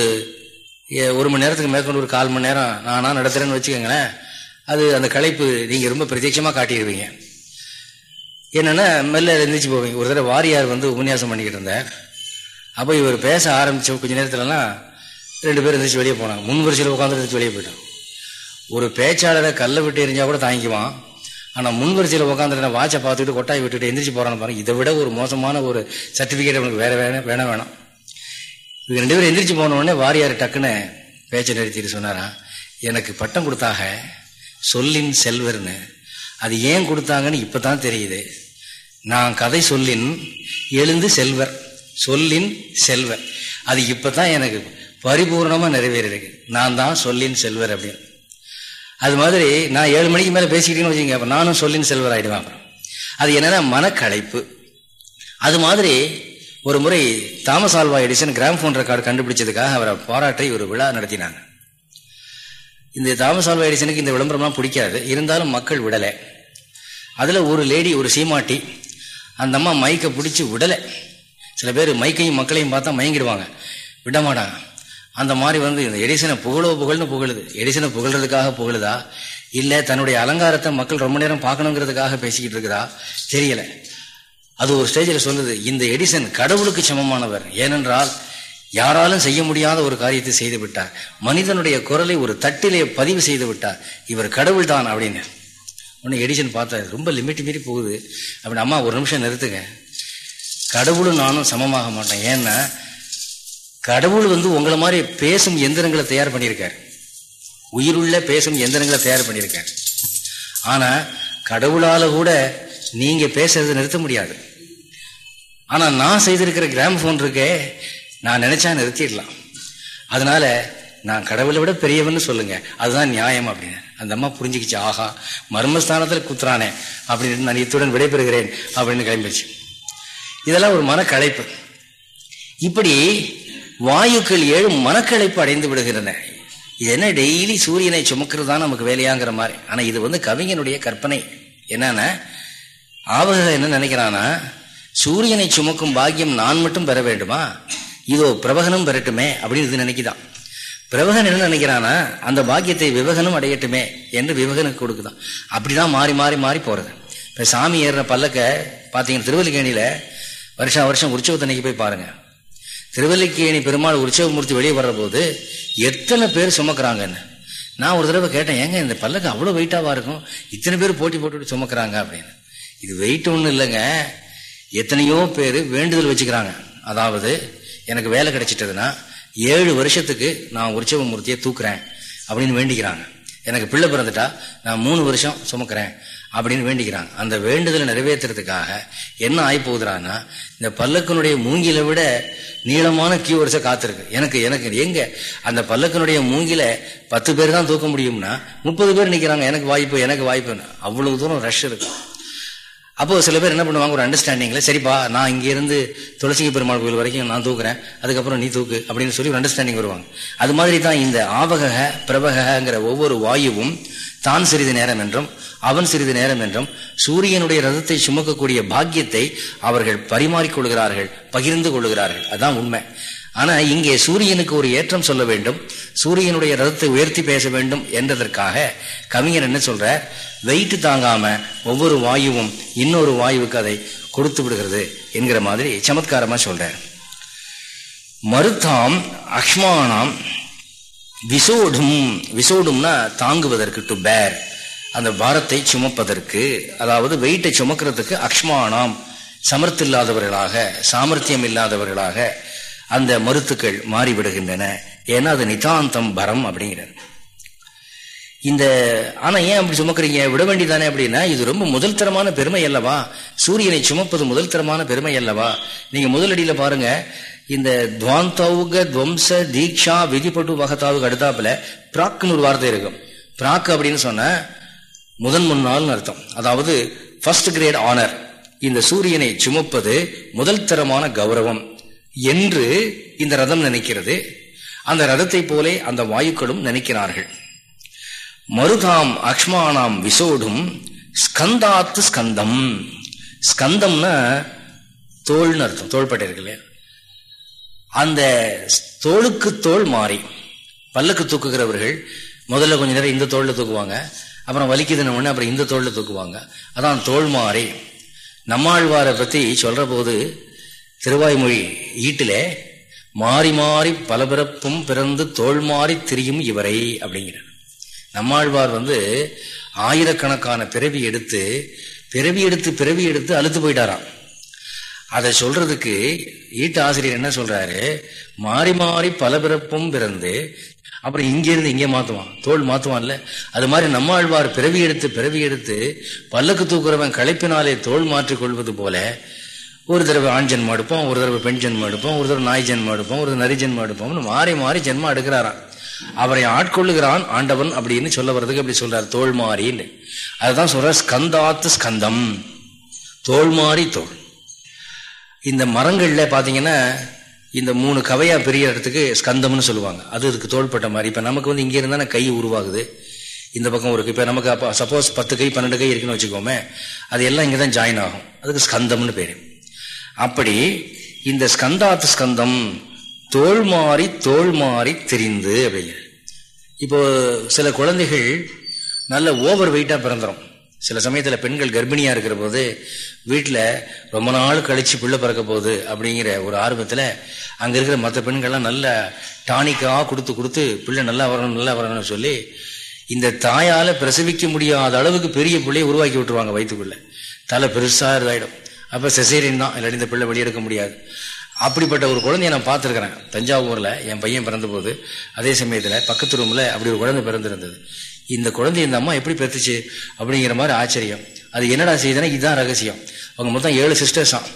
ஒரு மணி நேரத்துக்கு மேற்கொண்டு ஒரு கால் மணி நேரம் நானா நடத்துறேன்னு வச்சுக்கோங்களேன். அது அந்த களைப்பு நீங்கள் ரொம்ப பிரத்யட்சமாக காட்டிடுவீங்க. என்னென்னா மெல்ல எழுந்திரிச்சு போவீங்க. ஒரு தடவை வாரியார் வந்து உபன்யாசம் பண்ணிக்கிட்டு இருந்தேன் அப்போ இவர் பேச ஆரம்பித்த கொஞ்ச நேரத்துலலாம் ரெண்டு பேர் எந்திரிச்சு வெளியே போனாங்க. முன் வரிசையில் உட்காந்து எழுந்திரிச்சு வெளியே போயிட்டான் ஒரு பேச்சாளரை கல்லை விட்டு எரிஞ்சால் கூட தாங்கிக்குவான். ஆனால் முன் வரிசையில் உட்காந்துருந்த வாட்சை பார்த்துட்டு கொட்டாய் விட்டுட்டு எந்திரிச்சு போகிறான்னு பாருங்க. இதை விட ஒரு மோசமான ஒரு சர்டிஃபிகேட் அவனுக்கு வேறு வேணும் வேணாம் வேணாம். இவங்க ரெண்டு பேரும் எந்திரிச்சு போனோடனே வாரியார் டக்குன்னு பேச்சை நிறுத்திட்டு சொன்னாரா எனக்கு பட்டம் கொடுத்தாக. சொல்லின் செல்வர்னு. அது ஏன் கொடுத்தாங்கன்னு இப்போ தான் தெரியுது. நான் கதை சொல்லின் எழுந்து செல்வர். சொல்லின் செல்வர். அது இப்போ தான் எனக்கு பரிபூர்ணமாக நிறைவேறிருக்கு. நான் தான் சொல்லின் செல்வர் அப்படின்னு. அது மாதிரி நான் ஏழு மணிக்கு மேலே பேசிக்கிட்டேன்னு வச்சுக்கோங்க. அப்போ நானும் சொல்லின் செல்வர் ஆகிடுவேன் அப்புறம். அது என்னன்னா மனக்களைப்பு. அது மாதிரி ஒரு முறை Thomas Alva Edison gramophone record கண்டுபிடிச்சதுக்காக அவரை பாராட்டை ஒரு விழா நடத்தினாங்க. இந்த தாமஸ் ஆல்வா எடிசனுக்கு இந்த விளம்பரம்லாம் பிடிக்காது. இருந்தாலும் மக்கள் விடலை. அதில் ஒரு லேடி ஒரு சீமாட்டி அந்த அம்மா மைக்கை பிடிச்சி விடலை. சில பேர் மைக்கையும் மக்களையும் பார்த்தா மயங்கிடுவாங்க. விடமாட்டாங்க அந்த மாதிரி வந்து இந்த எடிசனை புகழோ புகழ்னு புகழுது. எடிசனை புகழ்றதுக்காக புகழுதா? இல்லை தன்னுடைய அலங்காரத்தை மக்கள் ரொம்ப நேரம் பார்க்கணுங்கிறதுக்காக பேசிக்கிட்டு இருக்குதா? தெரியலை. அது ஒரு ஸ்டேஜில் சொல்லுது இந்த எடிசன் கடவுளுக்கு சமமானவர். ஏனென்றால் யாராலும் செய்ய முடியாத ஒரு காரியத்தை செய்து விட்டார். மனிதனுடைய குரலை ஒரு தட்டிலே பதிவு செய்து விட்டார். இவர் கடவுள் தான் அப்படின்னு. ஒன்று எடிஷன் பார்த்தா ரொம்ப லிமிட் மீறி போகுது. அப்படின்னு அம்மா ஒரு நிமிஷம் நிறுத்துங்க. கடவுளும் நானும் சமமாக மாட்டேன் ஏன்னா கடவுள் வந்து உங்களை மாதிரி பேசும் எந்திரங்களை தயார் பண்ணியிருக்கார். உயிருள்ள பேசும் எந்திரங்களை தயார் பண்ணியிருக்கார். ஆனால் கடவுளால் கூட நீங்கள் பேசுறதை நிறுத்த முடியாது. ஆனால் நான் செய்திருக்கிற கிராம் ஃபோன் இருக்கே நான் நினைச்சா நிறுத்திடலாம். அதனால நான் கடவுளை விட பெரியவன்னு சொல்லுங்க. அதுதான் நியாயம் அப்படின்னு. அந்த அம்மா புரிஞ்சுக்கிச்சு ஆஹா மர்மஸ்தானத்தில் குத்துறானே அப்படின்னு நான் இத்துடன் விடைபெறுகிறேன் அப்படின்னு கிளம்பிடுச்சு. இதெல்லாம் ஒரு மனக்களைப்பு. இப்படி வாயுக்கள் ஏழு மனக்களைப்பு அடைந்து விடுகிறன. இது என்ன டெய்லி சூரியனை சுமக்கிறது தான் நமக்கு வேலையாங்கிற மாதிரி. ஆனால் இது வந்து கவிஞனுடைய கற்பனை. என்னன்னா ஆவக என்ன நினைக்கிறான்னா சூரியனை சுமக்கும் பாக்கியம் நான் மட்டும் பெற வேண்டுமா? இதோ பிரபகனம் பெறட்டுமே அப்படின்னு இது நினைக்குதான். பிரபகன் என்ன நினைக்கிறானா அந்த பாக்கியத்தை விவகனம் அடையட்டுமே என்று விவகனுக்கு கொடுக்குதான். அப்படிதான் மாறி மாறி மாறி போறது. இப்ப சாமி ஏறுற பல்லக்க பாத்தீங்கன்னா திருவல்லிக்கேணியில வருஷம் வருஷம் உற்சவத்தன்னைக்கு போய் பாருங்க. திருவல்லிக்கேணி பெருமாள் உற்சவமூர்த்தி வெளியே வர்ற போது எத்தனை பேர் சுமக்கிறாங்கன்னு நான் ஒரு தடவை கேட்டேன் ஏங்க இந்த பல்லக்கு அவ்வளோ வெயிட்டாவா இருக்கும்? இத்தனை பேர் போட்டி போட்டுட்டு சுமக்கிறாங்க அப்படின்னு. இது வெயிட் ஒன்றும் இல்லைங்க. எத்தனையோ பேர் வேண்டுதல் வச்சுக்கிறாங்க. அதாவது எனக்கு வேலை கிடைச்சிட்டதுன்னா ஏழு வருஷத்துக்கு நான் உற்சவ மூர்த்தியை தூக்குறேன் அப்படின்னு வேண்டிக்கிறாங்க. எனக்கு பிள்ளை பிறந்துட்டா நான் மூணு வருஷம் சுமக்கிறேன் அப்படின்னு வேண்டிக்கிறாங்க. அந்த வேண்டுதலை நிறைவேற்றுறதுக்காக என்ன ஆகி போகுதுறான்னா இந்த பல்லக்கனுடைய மூங்கில விட நீளமான கியூ வரிசை காத்திருக்கு. எனக்கு எனக்கு எங்க? அந்த பல்லக்கனுடைய மூங்கில பத்து பேர் தான் தூக்க முடியும்னா முப்பது பேர் நிற்கிறாங்க எனக்கு வாய்ப்பு எனக்கு வாய்ப்புன்னு. அவ்வளவு தூரம் ரஷ் இருக்கும் அப்போ சில பேர் என்ன பண்ணுவாங்க ஒரு அண்டர்ஸ்டாண்டிங்கில் சரிப்பா நான் இங்கேருந்து துளசிங்க பெருமாள் கோயில் வரைக்கும் நான் தூக்குறேன் அதுக்கப்புறம் நீ தூக்கு அப்படின்னு சொல்லி ஒரு அண்டர்ஸ்டாண்டிங் வருவாங்க. அது மாதிரி தான் இந்த ஆவக பிரபகங்கிற ஒவ்வொரு வாயுவும் தான் சிறிது நேரம் என்றும் அவன் சிறிது நேரம் என்றும் சூரியனுடைய ரதத்தை சுமக்கக்கூடிய பாக்கியத்தை அவர்கள் பரிமாறிக்கொள்கிறார்கள் பகிர்ந்து கொள்கிறார்கள். அதுதான் உண்மை. ஆனா இங்கே சூரியனுக்கு ஒரு ஏற்றம் சொல்ல வேண்டும் சூரியனுடைய ரதத்தை உயர்த்தி பேச வேண்டும் என்றதற்காக கவிஞர் என்ன சொல்ற வெயிட் தாங்காம ஒவ்வொரு வாயுவும் இன்னொரு வாயுவுக்கு அதை கொடுத்து விடுகிறது என்கிற மாதிரி சமத்காரமா சொல்ற மருத்தாம் அக்ஷ்மானாம் விசோடும் விசோடும்னா தாங்குவதற்கு டு பேர் அந்த பாரத்தை சுமப்பதற்கு அதாவது வெயிட்டை சுமக்கிறதுக்கு அக்ஷ்மானாம் சமர்த்தில்லாதவர்களாக சாமர்த்தியம் இல்லாதவர்களாக அந்த மருத்துக்கள் மாறிவிடுகின்றன. ஏன்னா அது நிதாந்தம் பரம் அப்படிங்கிறது இந்த ஆனா ஏன் அப்படி சுமக்கிறீங்க? விட வேண்டியதானே அப்படின்னா இது ரொம்ப முதல் தரமான பெருமை அல்லவா? சூரியனை சுமப்பது முதல் தரமான பெருமை அல்லவா? நீங்க முதலடியில பாருங்க. இந்த துவாந்தவுக துவம்ச தீக்ஷா விதிப்பட்டு வகத்தாவுக்கு அடுத்தாப்புல பிராக்குன்னு ஒரு வார்த்தை இருக்கும். பிராக் அப்படின்னு சொன்ன முதன் முன்னாள்னு அர்த்தம். அதாவது ஃபர்ஸ்ட் கிரேட் ஆனர் இந்த சூரியனை சுமப்பது முதல் தரமான கௌரவம் என்று இந்த ரதம் நினைக்கிறது. அந்த ரதத்தை போலே அந்த வாயுக்களும் நினைக்கிறார்கள். மருதாம் அக்ஷ்மானாம் விசோடும் ஸ்கந்தாத்து ஸ்கந்தம். ஸ்கந்தம்னா தோல்னு அர்த்தம் தோள்பட்டை இருக்கு இல்லையா அந்த தோளுக்கு தோல் மாறி பல்லுக்கு தூக்குகிறவர்கள் முதல்ல கொஞ்ச நேரம் இந்த தோளில் தூக்குவாங்க அப்புறம் வலிக்குதுன்னு ஒண்ணு அப்புறம் இந்த தோளில் தூக்குவாங்க. அதான் தோல் மாறி. நம்மாழ்வாரை பற்றி சொல்கிற போது திருவாய்மொழி ஈட்டில் மாறி மாறி பல பிறப்பும் பிறந்து தோல் மாறி திரியும் இவரை அப்படிங்கிறார். நம்மாழ்வார் வந்து ஆயிரக்கணக்கான பிறவி எடுத்து பிறவி எடுத்து பிறவி எடுத்து அழுத்து போயிட்டாராம். அதை சொல்றதுக்கு ஈட்டு ஆசிரியர் என்ன சொல்றாரு? மாறி மாறி பல பிறப்பும் பிறந்து அப்புறம் இங்கிருந்து இங்கே மாத்துவான் தோல் மாத்துவான்ல. அது மாதிரி நம்மாழ்வார் பிறவி எடுத்து பிறவி எடுத்து பல்லக்கு தூக்குறவன் களைப்பினாலே தோல் மாற்றிக் கொள்வது போல ஒரு தடவை ஆண் ஜென்மம் எடுப்போம் ஒரு தடவை பெண் ஜென்மம் எடுப்போம் ஒரு தடவை நாய் ஜென்மம் எடுப்போம் ஒரு நரி ஜென்மம் எடுப்போம்னு மாறி மாறி ஜென்மம் எடுக்கிறாராம். அவரை ஆட்கொள்ளுகிறான் ஆண்டவன் அப்படின்னு சொல்ல வர்றதுக்கு அப்படி சொல்றார். தோல் மாறின்னு அதுதான் சொல்ற ஸ்கந்தாத்து ஸ்கந்தம். தோல் மாறி தோல். இந்த மரங்கள்ல பாத்தீங்கன்னா இந்த மூணு கவையா பெரிய இடத்துக்கு ஸ்கந்தம்னு சொல்லுவாங்க. அது இதுக்கு தோள்பட்ட மாதிரி. இப்ப நமக்கு வந்து இங்க இருந்தா கை உருவாகுது. இந்த பக்கம் இருக்கு இப்ப நமக்கு அப்போ சப்போஸ் பத்து கை பன்னெண்டு கை இருக்குன்னு வச்சுக்கோமே. அது எல்லாம் இங்கதான் ஜாயின் ஆகும். அதுக்கு ஸ்கந்தம்னு பேரு. அப்படி இந்த ஸ்கந்தாத்து ஸ்கந்தம் தோல் மாறி தோல் மாறி தெரிந்து அப்படிங்க. இப்போ சில குழந்தைகள் நல்ல ஓவர் வெயிட்டாக பிறந்துடும் சில சமயத்தில் பெண்கள் கர்ப்பிணியாக இருக்கிற போது வீட்டில் ரொம்ப நாள் கழித்து பிள்ளை பிறக்க போகுது அப்படிங்கிற ஒரு ஆர்வத்தில் அங்கே இருக்கிற மற்ற பெண்கள்லாம் நல்ல டானிக்காக கொடுத்து கொடுத்து பிள்ளை நல்லா வரணும் நல்லா வரணும்னு சொல்லி இந்த தாயால் பிரசவிக்க முடியாத அளவுக்கு பெரிய பிள்ளையை உருவாக்கி விட்டுருவாங்க வயிற்றுக்குள்ளே தலை பெருசாக இதாகிடும் அப்போ செசேரியன் தான். இல்லாட்டி இந்த பிள்ளை வெளியெடுக்க முடியாது. அப்படிப்பட்ட ஒரு குழந்தைய நான் பார்த்துருக்கிறேன். தஞ்சாவூரில் என் பையன் பிறந்த போது அதே சமயத்தில் பக்கத்து ரூமில் அப்படி ஒரு குழந்தை பிறந்திருந்தது. இந்த குழந்தை இந்த அம்மா எப்படி பெற்றுச்சு அப்படிங்கிற மாதிரி ஆச்சரியம். அது என்னடா செய்யுதுன்னா இதுதான் ரகசியம். அவங்க மொத்தம் ஏழு சிஸ்டர்ஸாம்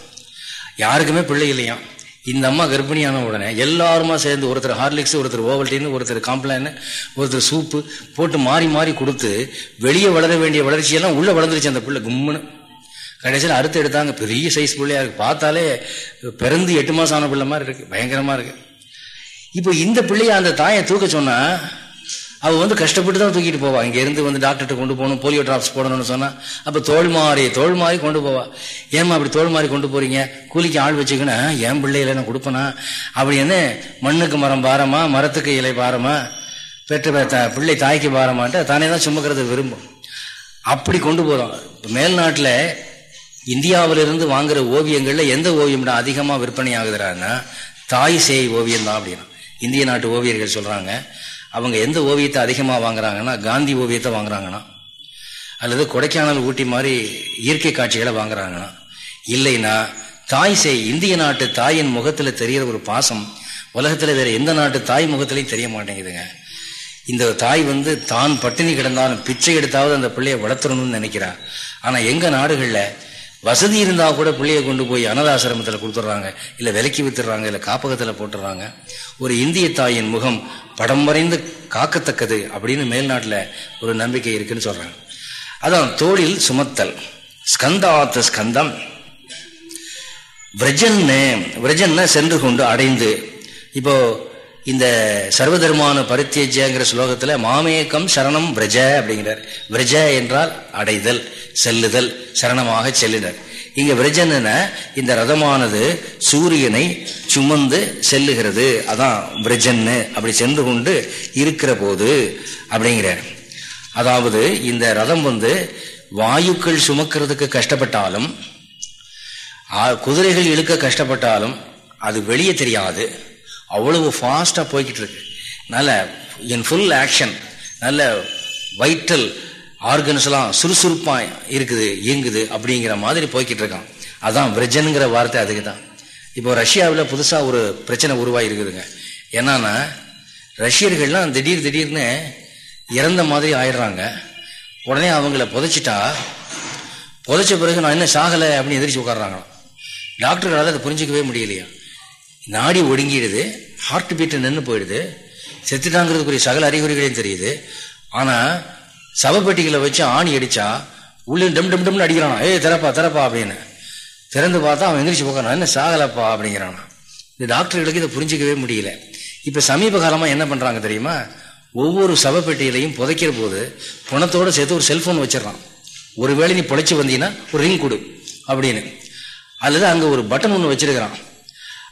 யாருக்குமே பிள்ளை இல்லையாம். இந்த அம்மா கர்ப்பிணியான உடனே எல்லாருமா சேர்ந்து ஒருத்தர் ஹார்லிக்ஸ் ஒருத்தர் ஓவல்டின்னு ஒருத்தர் காம்ப்ளைன் ஒருத்தர் சூப்பு போட்டு மாறி மாறி கொடுத்து வெளியே வளர வேண்டிய வளர்ச்சியெல்லாம் உள்ளே வளர்ந்துருச்சு அந்த பிள்ளை கும்முன்னு. கடைசியில் அறுத்து எடுத்தாங்க. பெரிய சைஸ் பிள்ளையா இருக்கு. பார்த்தாலே பிறந்து எட்டு மாசம் ஆன பிள்ளை மாதிரி இருக்கு. பயங்கரமா இருக்கு. இப்போ இந்த பிள்ளைய அந்த தாயை தூக்க சொன்னா அவ வந்து கஷ்டப்பட்டு தான் தூக்கிட்டு போவா. இங்கேருந்து வந்து டாக்டர்கிட்ட கொண்டு போகணும் போலியோ டிராப்ஸ் போடணும்னு சொன்னா அப்ப தோல் மாறி தோல் மாறி கொண்டு போவா. ஏமா அப்படி தோல் மாறி கொண்டு போறீங்க? கூலிக்கு ஆள் வச்சுக்கணும் என் பிள்ளையில நான் கொடுப்பனா? அப்படி என்ன? மண்ணுக்கு மரம் பாரமா? மரத்துக்கு இலை பாரமா? பெற்ற பிள்ளை தாய்க்கு பாரமாட்ட தானே தான் சுமக்கிறது விரும்பும். அப்படி கொண்டு போறோம். மேல்நாட்டில் இந்தியாவிலிருந்து வாங்குற ஓவியங்கள்ல எந்த ஓவியம் அதிகமாக விற்பனை ஆகுதுறான்னா தாய் சேய் ஓவியம் தான் அப்படின்னா. இந்திய நாட்டு ஓவியர்கள் சொல்றாங்க அவங்க எந்த ஓவியத்தை அதிகமாக வாங்குறாங்கன்னா காந்தி ஓவியத்தை வாங்குறாங்கன்னா அல்லது கொடைக்கானல் ஊட்டி மாதிரி இயற்கை காட்சிகளை வாங்குறாங்கன்னா இல்லைன்னா தாய் சேய் இந்திய நாட்டு தாயின் முகத்தில் தெரியற ஒரு பாசம் உலகத்தில் வேற எந்த நாட்டு தாய் முகத்திலையும் தெரிய மாட்டேங்குதுங்க. இந்த தாய் வந்து தான் பட்டினி கிடந்தாலும் பிச்சை எடுத்தாவது அந்த பிள்ளைய வளர்த்துறணும்னு நினைக்கிறா. ஆனா எங்க நாடுகள்ல வசதி இருந்தால் கூட பிள்ளையை கொண்டு போய் அனதாசிரமத்தில் கொடுத்துட்றாங்க இல்லை விலக்கி வித்துடுறாங்க இல்லை காப்பகத்தில் போட்டுடுறாங்க. ஒரு இந்திய தாயின் முகம் படம் வரைந்து காக்கத்தக்கது அப்படின்னு மேல்நாட்டில் ஒரு நம்பிக்கை இருக்குன்னு சொல்கிறாங்க அதான் தோளில் சுமத்தல். ஸ்கந்தாத்த ஸ்கந்தம். விரஜன்னு விரஜன்ன சென்று கொண்டு அடைந்து. இப்போ இந்த சர்வதர்மான பரித்தியஜங்கிற ஸ்லோகத்தில் மாமேக்கம் சரணம் பிரஜ அப்படிங்கிறார். விரஜ என்றால் அடைதல் செல்லுதல் சரணமாக செல்லினர் இங்கே விரஜன இந்த ரதமானது சூரியனை சுமந்து செல்லுகிறது. அதான் விரஜன்னு. அப்படி சென்று கொண்டு இருக்கிற போது அப்படிங்கிறார். அதாவது இந்த ரதம் வந்து வாயுக்கள் சுமக்கிறதுக்கு கஷ்டப்பட்டாலும் குதிரைகள் இழுக்க கஷ்டப்பட்டாலும் அது வெளியே தெரியாது. அவ்வளவு ஃபாஸ்டாக போய்கிட்டு இருக்கு நல்ல என் ஃபுல் ஆக்ஷன் நல்ல வைட்டல் ஆர்கன்ஸ்லாம் சுறுசுறுப்பாக இருக்குது இயங்குது அப்படிங்கிற மாதிரி போய்கிட்டு இருக்கான் அதான் விரஜனுங்கிற வார்த்தை அதுக்கு தான் இப்போ ரஷ்யாவில் புதுசாக ஒரு பிரச்சனை உருவாகி இருக்குதுங்க என்னன்னா ரஷ்யர்கள்லாம் திடீர் திடீர்னு இறந்த மாதிரி ஆயிடுறாங்க. உடனே அவங்கள புதைச்சிட்டா புதைச்ச பிறகு நான் என்ன சாகலை அப்படின்னு எதிர்த்து உட்காடுறாங்களாம் டாக்டர்களால் அதை புரிஞ்சிக்கவே முடியலையா? நாடி ஒடுங்கிடுது ஹார்ட் பீட்டு நின்று போயிடுது செத்துட்டாங்கிறதுக்குரிய சகல அறிகுறிகளையும் தெரியுது. ஆனா சவப்பெட்டிகளை வச்சு ஆணி அடிச்சா உள்ள டம் டம் டம்னு அடிக்கிறானா? ஏ திறப்பா திறப்பா அப்படின்னு. திறந்து பார்த்தா அவன் எந்திரிச்சு போக்கிறான் என்ன சாகலப்பா? அப்படிங்கிறானா. இந்த டாக்டர்களுக்கு இதை புரிஞ்சிக்கவே முடியல. இப்ப சமீப காலமா என்ன பண்றாங்க தெரியுமா? ஒவ்வொரு சவப்பெட்டியிலையும் புதைக்கிற போது பணத்தோட சேர்த்து ஒரு செல்போன் வச்சிடறான் ஒருவேளை நீ பிழைச்சி வந்தீங்கன்னா ஒரு ரிங் கொடு அப்படின்னு. அல்லது அங்க ஒரு பட்டன் ஒன்று வச்சிருக்கிறான்.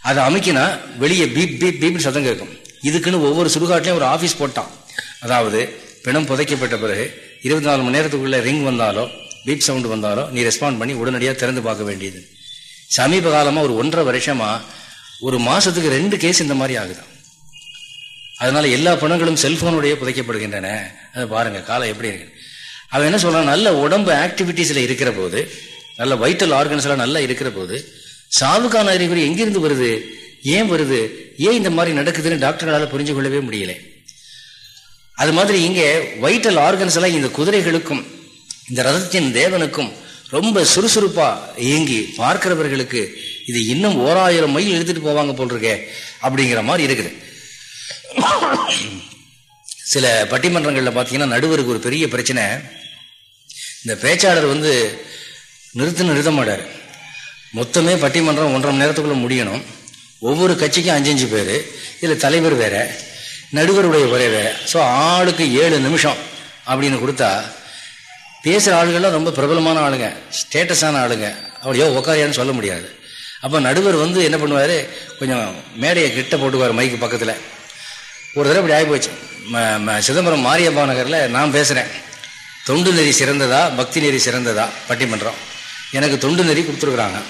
அதை அமைக்கினா வெளியே பீப் பீப் பீப்னு சத்தம் கேட்கும். இதுக்குன்னு ஒவ்வொரு சுடுகாட்டிலையும் ஒரு ஆஃபீஸ் போட்டான். அதாவது பிணம் புதைக்கப்பட்ட பிறகு இருபத்தி நாலு மணி நேரத்துக்குள்ளே ரிங் வந்தாலோ பீப் சவுண்ட் வந்தாலோ நீ ரெஸ்பாண்ட் பண்ணி உடனடியாக திறந்து பார்க்க வேண்டியது. சமீப காலமாக ஒரு ஒன்றரை வருஷமாக ஒரு மாதத்துக்கு ரெண்டு கேஸ் இந்த மாதிரி ஆகுது. அதனால் எல்லா பணங்களும் செல்ஃபோனுடைய புதைக்கப்படுகின்றன. அதை பாருங்கள் காலம் எப்படி இருக்கு. அவன் என்ன சொல்றான்? நல்ல உடம்பு ஆக்டிவிட்டீஸில் இருக்கிற போது நல்ல வைட்டல் ஆர்கன்ஸ்லாம் நல்லா இருக்கிற போது சாவுக்கான அறிகுறி எங்கிருந்து வருது? ஏன் வருது? ஏன் இந்த மாதிரி நடக்குதுன்னு டாக்டர்களால் புரிஞ்சு கொள்ளவே முடியல. அது மாதிரி இங்கே வைட்டல் ஆர்கன்ஸ் எல்லாம் இந்த குதிரைகளுக்கும் இந்த ரதத்தின் தேவனுக்கும் ரொம்ப சுறுசுறுப்பா இயங்கி பார்க்கிறவர்களுக்கு இது இன்னும் ஓராயிரம் மைல் எடுத்துட்டு போவாங்க போல் இருக்கே அப்படிங்கிற மாதிரி இருக்குது. சில பட்டிமன்றங்களில் பார்த்தீங்கன்னா நடுவருக்கு ஒரு பெரிய பிரச்சனை. இந்த பேச்சாளர் வந்து நிறுத்து நிறுத்த மாட்டார். மொத்தமே பட்டிமன்றம் ஒன்றரை மணி நேரத்துக்குள்ள முடியணும். ஒவ்வொரு கட்சிக்கும் அஞ்சஞ்சு பேர். இதில் தலைவர் வேற நடுவருடைய ஒரே வேற. ஸோ ஆளுக்கு ஏழு நிமிஷம் அப்படின்னு கொடுத்தா பேசுகிற ஆளுகள்லாம் ரொம்ப பிரபலமான ஆளுங்க ஸ்டேட்டஸான ஆளுங்க. அப்படியோ உக்காரியான்னு சொல்ல முடியாது. அப்போ நடுவர் வந்து என்ன பண்ணுவார்? கொஞ்சம் மேடையை கிட்ட போட்டுக்குவார் மைக்கு பக்கத்தில். ஒரு தடவை இப்படி ஆகிப்போச்சு சிதம்பரம் மாரியப்பா நகரில் நான் பேசுகிறேன் தொண்டு நெறி சிறந்ததா பக்தி நெறி சிறந்ததா பட்டிமன்றம்? எனக்கு தொண்டு நெறி கொடுத்துருக்குறாங்க.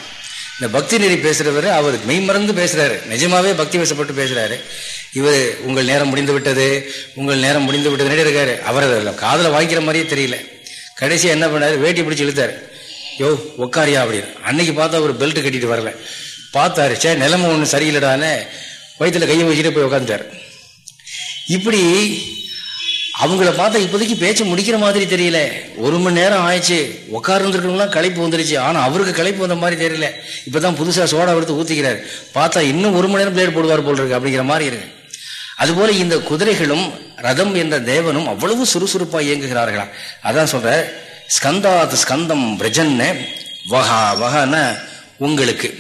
இந்த பக்தி நெறி பேசுகிறவர் அவர் மெய்மறந்து பேசுகிறாரு நிஜமாவே பக்தி வசப்பட்டு பேசுகிறாரு இவர் உங்கள் நேரம் முடிந்து விட்டது உங்கள் நேரம் முடிந்து விட்டது இருக்காரு. அவர் காதில் வாங்கிக்கிற மாதிரியே தெரியல. கடைசியாக என்ன பண்ணாரு? வேட்டி பிடிச்சி இழுத்தார். யோ உக்காரியா அப்படின்னு. அன்னைக்கு பார்த்தா அவர் பெல்ட் கட்டிட்டு வரல. பார்த்தாரு சே நிலைமை ஒன்று சரியில்லடான்னு. வயிற்றுல கையை வச்சுட்டு போய் உட்காந்துட்டார் இப்படி அவங்கள பார்த்தா இப்போதைக்கு பேச்சு முடிக்கிற மாதிரி தெரியல. ஒரு மணி நேரம் ஆயிடுச்சு. உட்கார்ந்துருக்கவங்களாம் களைப்பு வந்துருச்சு. ஆனால் அவருக்கு களைப்பு வந்த மாதிரி தெரியல. இப்போதான் புதுசாக சோடா எடுத்து ஊற்றிக்கிறார் பார்த்தா இன்னும் ஒரு மணி நேரம் பிளேட் போடுவார் போல் இருக்கு அப்படிங்கிற மாதிரி இருக்கு. அதுபோல இந்த குதிரைகளும் ரதம் என்ற தேவனும் அவ்வளவு சுறுசுறுப்பாக இயங்குகிறார்களா அதான் சொல்ற ஸ்கந்தாத் ஸ்கந்தம் பிரஜன்னு வகா வகான உங்களுக்கு.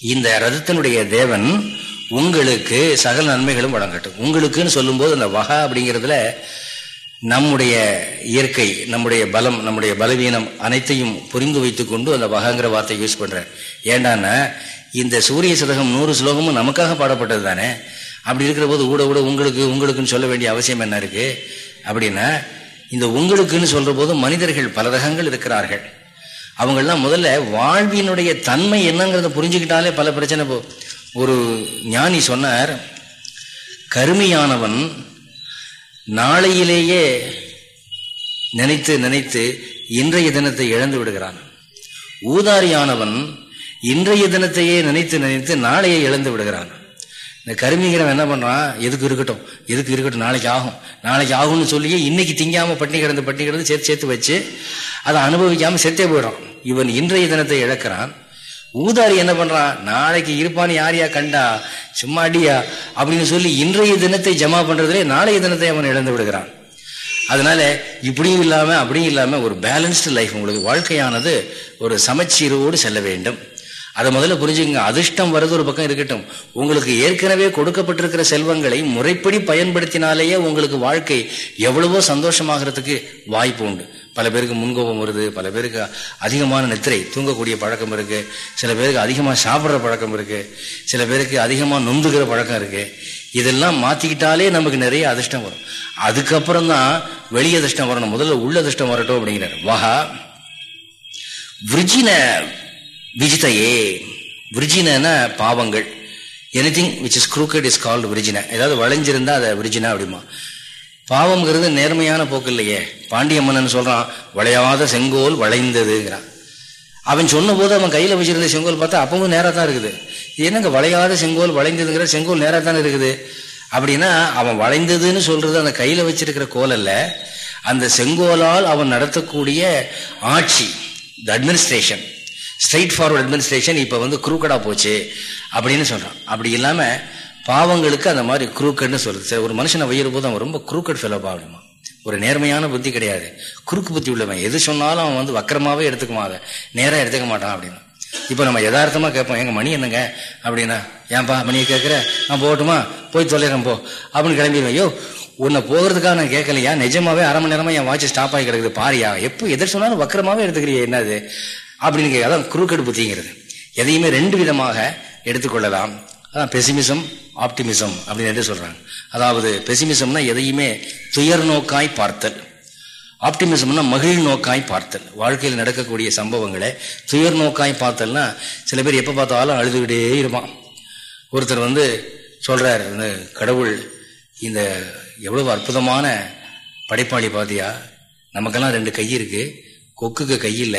இந்த ரதத்தினுடைய தேவன் உங்களுக்கு சகல நன்மைகளும் வழங்கட்டும். உங்களுக்குன்னு சொல்லும்போது அந்த வகா அப்படிங்கிறதுல நம்முடைய இயற்கை நம்முடைய பலம் நம்முடைய பலவீனம் அனைத்தையும் புரிந்து வைத்து கொண்டு அந்த வகாங்கிற வார்த்தை யூஸ் பண்ணுறேன் ஏண்டான்னா இந்த சூரிய சதகம் நூறு ஸ்லோகமும் நமக்காக பாடப்பட்டது தானே? அப்படி இருக்கிற போது கூட கூட உங்களுக்கு உங்களுக்குன்னு சொல்ல வேண்டிய அவசியம் என்ன இருக்குது அப்படின்னா இந்த உங்களுக்குன்னு சொல்கிற போது மனிதர்கள் பல ரகங்கள் இருக்கிறார்கள். அவங்கெல்லாம் முதல்ல வாழ்வினுடைய தன்மை என்னங்கிறத புரிஞ்சுக்கிட்டாலே பல பிரச்சனை போ ஒரு ஞானி சொன்னார் கருமையானவன் நாளையிலேயே நினைத்து நினைத்து இன்றைய தினத்தை இழந்து விடுகிறான். ஊதாரியானவன் இன்றைய தினத்தையே நினைத்து நினைத்து நாளையே இழந்து விடுகிறான். இந்த கருமிங்கிறவன் என்ன பண்ணுறான் எதுக்கு இருக்கட்டும் எதுக்கு இருக்கட்டும் நாளைக்கு ஆகும். நாளைக்கு ஆகும்னு சொல்லியே இன்னைக்கு திங்காமல் பட்டி கிடந்து பட்டி கிடந்து சேர்த்து சேர்த்து வச்சு அதை அனுபவிக்காமல் செத்தே போயிடும் இவன் இன்றைய தினத்தை இழக்கிறான். ஊதாரி என்ன பண்றான்? நாளைக்கு இருப்பான்னு யாரையா கண்டா? சும்மா அடியா? அப்படின்னு சொல்லி இன்றைய தினத்தை ஜமா பண்றதுலே நாளைய தினத்தை அவன் இழந்து விடுகிறான். அதனால இப்படியும் இல்லாம அப்படியும் இல்லாம ஒரு பேலன்ஸ்டு லைஃப் உங்களுக்கு வாழ்க்கையானது ஒரு சமச்சீரோடு செல்ல வேண்டும். அதை முதல்ல புரிஞ்சுக்கங்க. அதிர்ஷ்டம் வர்றது ஒரு பக்கம் இருக்கட்டும். உங்களுக்கு ஏற்கனவே கொடுக்கப்பட்டிருக்கிற செல்வங்களை முறைப்படி பயன்படுத்தினாலேயே உங்களுக்கு வாழ்க்கை எவ்வளவோ சந்தோஷமாகிறதுக்கு வாய்ப்பு உண்டு. பல பேருக்கு முன்கோபம் வருது பல பேருக்கு அதிகமான நித்திரை தூங்கக்கூடிய பழக்கம் இருக்கு சில பேருக்கு அதிகமாக சாப்பிட்ற பழக்கம் இருக்கு சில பேருக்கு அதிகமாக நொந்துக்கிற பழக்கம் இருக்கு. இதெல்லாம் மாத்திக்கிட்டாலே நமக்கு நிறைய அதிர்ஷ்டம் வரும். அதுக்கப்புறம் தான் வெளி அதிர்ஷ்டம் வரணும் முதல்ல உள்ள அதிர்ஷ்டம் வரட்டும் அப்படிங்கிறார். வஹா விருஜின விஜிதையே விருஜின பாவங்கள். Anything which is crooked is called விரிஜின. ஏதாவது வளைஞ்சிருந்தா அதை விரிஜினா அப்படிமா பாவம்ங்கிறது நேர்மையான போக்கு இல்லையே பாண்டிய மன்னன் சொல்றான் வளையாத செங்கோல் வளைந்ததுங்கிறான். அவன் சொன்ன போது அவன் கையில வச்சிருந்த செங்கோல் பார்த்தா அப்பவும் நேராக தான் இருக்குது. என்னங்க வளையாத செங்கோல் வளைந்ததுங்கிற செங்கோல் நேராக தான் இருக்குது. அப்படின்னா அவன் வளைந்ததுன்னு சொல்றது அந்த கையில வச்சிருக்கிற கோல் அல்ல அந்த செங்கோலால் அவன் நடத்தக்கூடிய ஆட்சி the administration straightforward administration இப்போ வந்து குரூக்கடா போச்சு அப்படின்னு சொல்கிறான் அப்படி இல்லாமல் பாவங்களுக்கு அந்த மாதிரி குரூக்கட்னு சொல்றது. சரி ஒரு மனுஷனை வையிற போது அவன் ரொம்ப குரூக்கட் ஃபெலோபா அப்படிமா ஒரு நேர்மையான புத்தி கிடையாது. குறுக்கு புத்தி உள்ளவன். எது சொன்னாலும் அவன் வந்து வக்கரமாகவே எடுத்துக்குமா நேராக எடுத்துக்க மாட்டான் அப்படின்னு. இப்போ நம்ம யதார்த்தமாக கேட்போம் எங்கள் மணி என்னங்க? அப்படின்னா ஏன்பா மணியை கேட்குற? நான் போகட்டுமா? போய் தொலைறேன் போ. அப்படின்னு கிளம்பிடுவேன். ஐயோ உன்னை போகிறதுக்காக நான் கேட்கலையா? நிஜமாவே அரை மணி நேரமாக என் வாட்ச் ஸ்டாப் ஆகி கிடக்குது. பாரியா? எப்போ எதிர் சொன்னாலும் வக்கரமாகவே எடுத்துக்கிறிய என்னது? அப்படின்னு அதான் குறுக்கெடு புத்திங்கிறது. எதையுமே ரெண்டு விதமாக எடுத்துக்கொள்ளலாம். அதான் பெசிமிசம் ஆப்டிமிசம் அப்படின்னு சொல்றாங்க. அதாவது பெசிமிசம்னா எதையுமே துயர் நோக்காய் பார்த்தல். ஆப்டிமிசம்னா மகிழ் நோக்காய் பார்த்தல். வாழ்க்கையில் நடக்கக்கூடிய சம்பவங்களை துயர் நோக்காய் பார்த்தல்னா சில பேர் எப்போ பார்த்தாலும் அழுதுகிட்டே இருப்பான். ஒருத்தர் வந்து சொல்றாரு இந்த கடவுள் இந்த எவ்வளவு அற்புதமான படைப்பாளி பாத்தியா? நமக்கெல்லாம் ரெண்டு கை இருக்கு. கொக்குக்கு கையில்